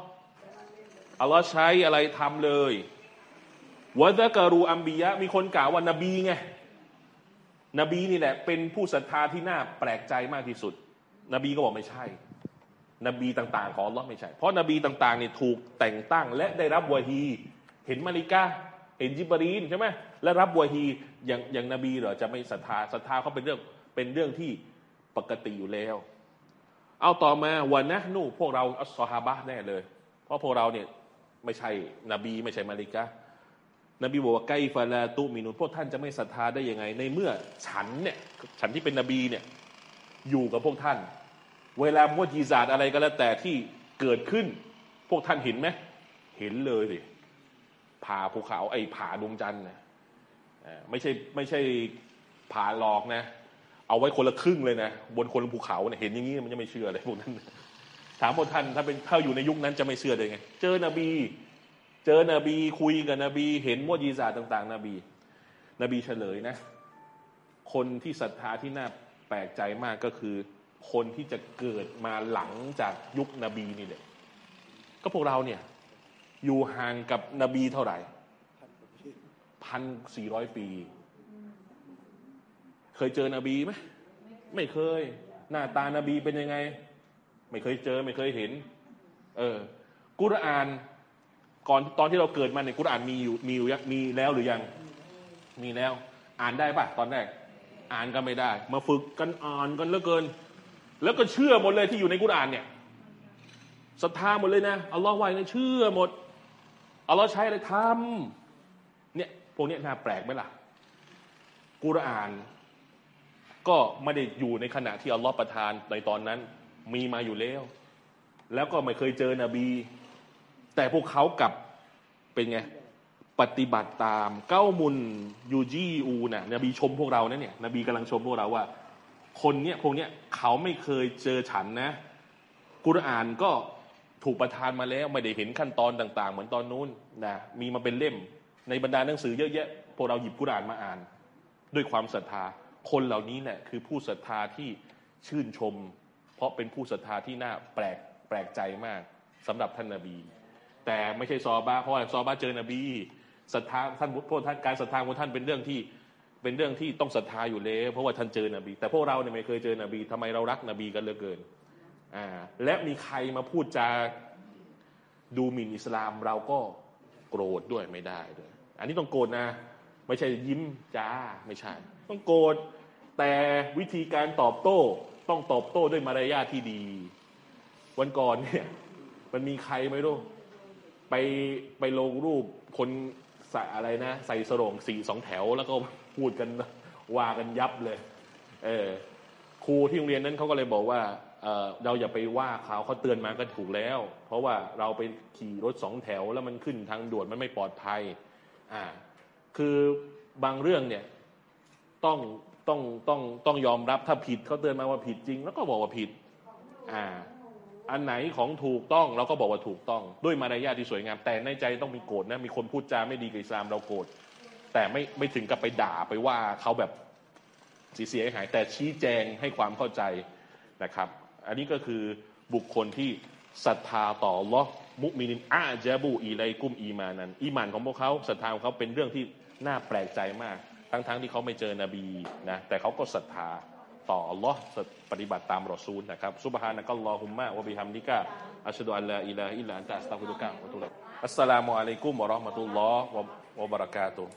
อัลลอฮ์ใช้อะไรทำเลย วะดะการูอัมบียะมีคนกล่าวว่านบีไงนบีนี่แหละ เป็นผู้ศรัทธาที่น่าแปลกใจมากที่สุด นบีก็บอกไม่ใช่ นบีต่าง ๆ ของอัลลอฮ์ไม่ใช่ เพราะนบีต่างๆนี่ถูกแต่งตั้ง และได้รับวะฮี เห็นมาริกาเห็นจิบรีนใช่ไหมและรับวะฮีอย่างอย่างนบีเหรอจะไม่ศรัทธาศรัทธาเขาเป็นเรื่องเป็นเรื่องที่ปกติอยู่แล้ว เอาต่อมาวันนะนู่พวกเราอัสซอฮาบะแน่เลย เพราะพวกเราเนี่ยไม่ใช่นบี ไม่ใช่มาริกา นบีบอกว่าไกฟาลาตุมินุนพวกท่านจะไม่ศรัทธาได้ยังไง ในเมื่อฉันเนี่ยฉันที่เป็นนบีเนี่ยอยู่กับพวกท่าน เวลามุจีซาดอะไรก็แล้วแต่ที่เกิดขึ้น พวกท่านเห็นไหมเห็นเลยสิผ่าภูเขาไอ้ผ่าดวงจันทร์นะไม่ใช่ไม่ใช่ผ่าหลอกนะ เอาไว้คนละครึ่งเลยนะ บนคนภูเขาเนี่ยเห็นอย่างนี้มันจะไม่เชื่อเลยพวกนั้นถามพวกท่านถ้าเป็นถ้าอยู่ในยุคนั้นจะไม่เชื่อได้ไง เจอนบี เจอนบีคุยกับนบี เห็นมวจีซาต่าง ๆ นบี นบีเฉลยนะ คนที่ศรัทธาที่น่าแปลกใจมากก็คือ คนที่จะเกิดมาหลังจากยุคนบีนี่แหละก็พวกเราเนี่ย อยู่ห่างกับนบีเท่าไหร่พันสี่ร้อยปี เคยเจอนบีไหมไม่เคย หน้าตานบีเป็นยังไง ไม่เคยเจอไม่เคยเห็น เออ กุรอาน ก่อนตอนที่เราเกิดมาเนี่ยกุรอานมีอยู่มีอยู่มีแล้วหรือยังมีแล้ว อ่านได้ปะตอนแรก อ่านก็ไม่ได้ มาฝึกกันอ่านกันเหลือเกิน แล้วก็เชื่อหมดเลยที่อยู่ในกุรอานเนี่ยศรัทธาหมดเลยนะอัลลอฮ์ว่าไงเชื่อหมดอัลลอฮ์ใช้อะไรทำเนี่ยพวกนี้น่าแปลกไหมล่ะกุรอาน ก็ไม่ได้อยู่ในขณะที่อัลลอฮ์ประทานในตอนนั้น มีมาอยู่แล้ว แล้วก็ไม่เคยเจอนบี แต่พวกเขากลับเป็นไง ปฏิบัติตามเก้ามุนยูจีอูนะนบีชมพวกเรานะเนี่ยนบีกำลังชมพวกเราว่า คนเนี้ยพวกเนี้ยเขาไม่เคยเจอฉันนะ กุรอานก็ถูกประทานมาแล้วไม่ได้เห็นขั้นตอนต่าง ๆ เหมือนตอนนู้นนะมีมาเป็นเล่มในบรรดาหนังสือเยอะแยะพวกเราหยิบกุรอานมาอ่าน ด้วยความศรัทธาคนเหล่านี้แหละคือผู้ศรัทธาที่ชื่นชม เพราะเป็นผู้ศรัทธาที่น่าแปลกแปลกใจมากสำหรับท่านนาบี แต่ไม่ใช่ซอบาเพราะว่าซอบาเจอนบีศรัทธาท่านพวกท่านการศรัทธาของท่านเป็นเรื่องที่เป็นเรื่องที่ต้องศรัทธาอยู่แล้วเพราะว่าท่านเจอนบี แต่พวกเราเนี่ยไม่เคยเจอนบีทำไมเรารักนบีกันเหลือเกินอ่าและมีใครมาพูดจาดูหมิ่นอิสลามเราก็โกรธด้วยไม่ได้ด้วย อันนี้ต้องโกรธนะ ไม่ใช่ยิ้มจ้าไม่ใช่ ต้องโกรธแต่วิธีการตอบโต้ต้องตอบโต้ด้วยมารยาทที่ดี วันก่อนเนี่ย มันมีใครไม่รู้ ไปไปลงรูปคนใส่อะไรนะ ใส่สรงสี่สองแถว แล้วก็พูดกันว่ากันยับเลย เออครูที่โรงเรียนนั้นเขาก็เลยบอกว่าเเราอย่าไปว่าเขาเขาเตือนมาก็ถูกแล้ว เพราะว่าเราไปขี่รถสองแถวแล้วมันขึ้นทางด่วนมันไม่ปลอดภัย อ่า คือบางเรื่องเนี่ยต้องต้องต้องต้องยอมรับถ้าผิดเขาเตือนมาว่าผิดจริง แล้วก็บอกว่าผิด อ่า อันไหนของถูกต้องเราก็บอกว่าถูกต้อง ด้วยมารยาทที่สวยงาม แต่ในใจต้องมีโกรธนะมีคนพูดจาไม่ดีกับอิสลามเราโกรธแต่ไม่ไม่ถึงกับไปด่าไปว่าเขาแบบเสียหาย แต่ชี้แจงให้ความเข้าใจนะครับ อันนี้ก็คือบุคคลที่ศรัทธาต่ออัลลอฮ์ المؤمنين أعجب إليكم إيماناอีมานของพวกเขาศรัทธาของเขาเป็นเรื่องที่น่าแปลกใจมาก ทั้งๆที่เขาไม่เจอนบีนะแต่เขาก็ศรัทธา ต่ออัลลอฮ์ปฏิบัติตามรอซูลนะครับسبحانك اللهم وبحمدك أشهد أن لا إله إلا أنت أستغفرك وأتوب السلام عليكم ورحمة اللهวะบะเราะกาตุฮ์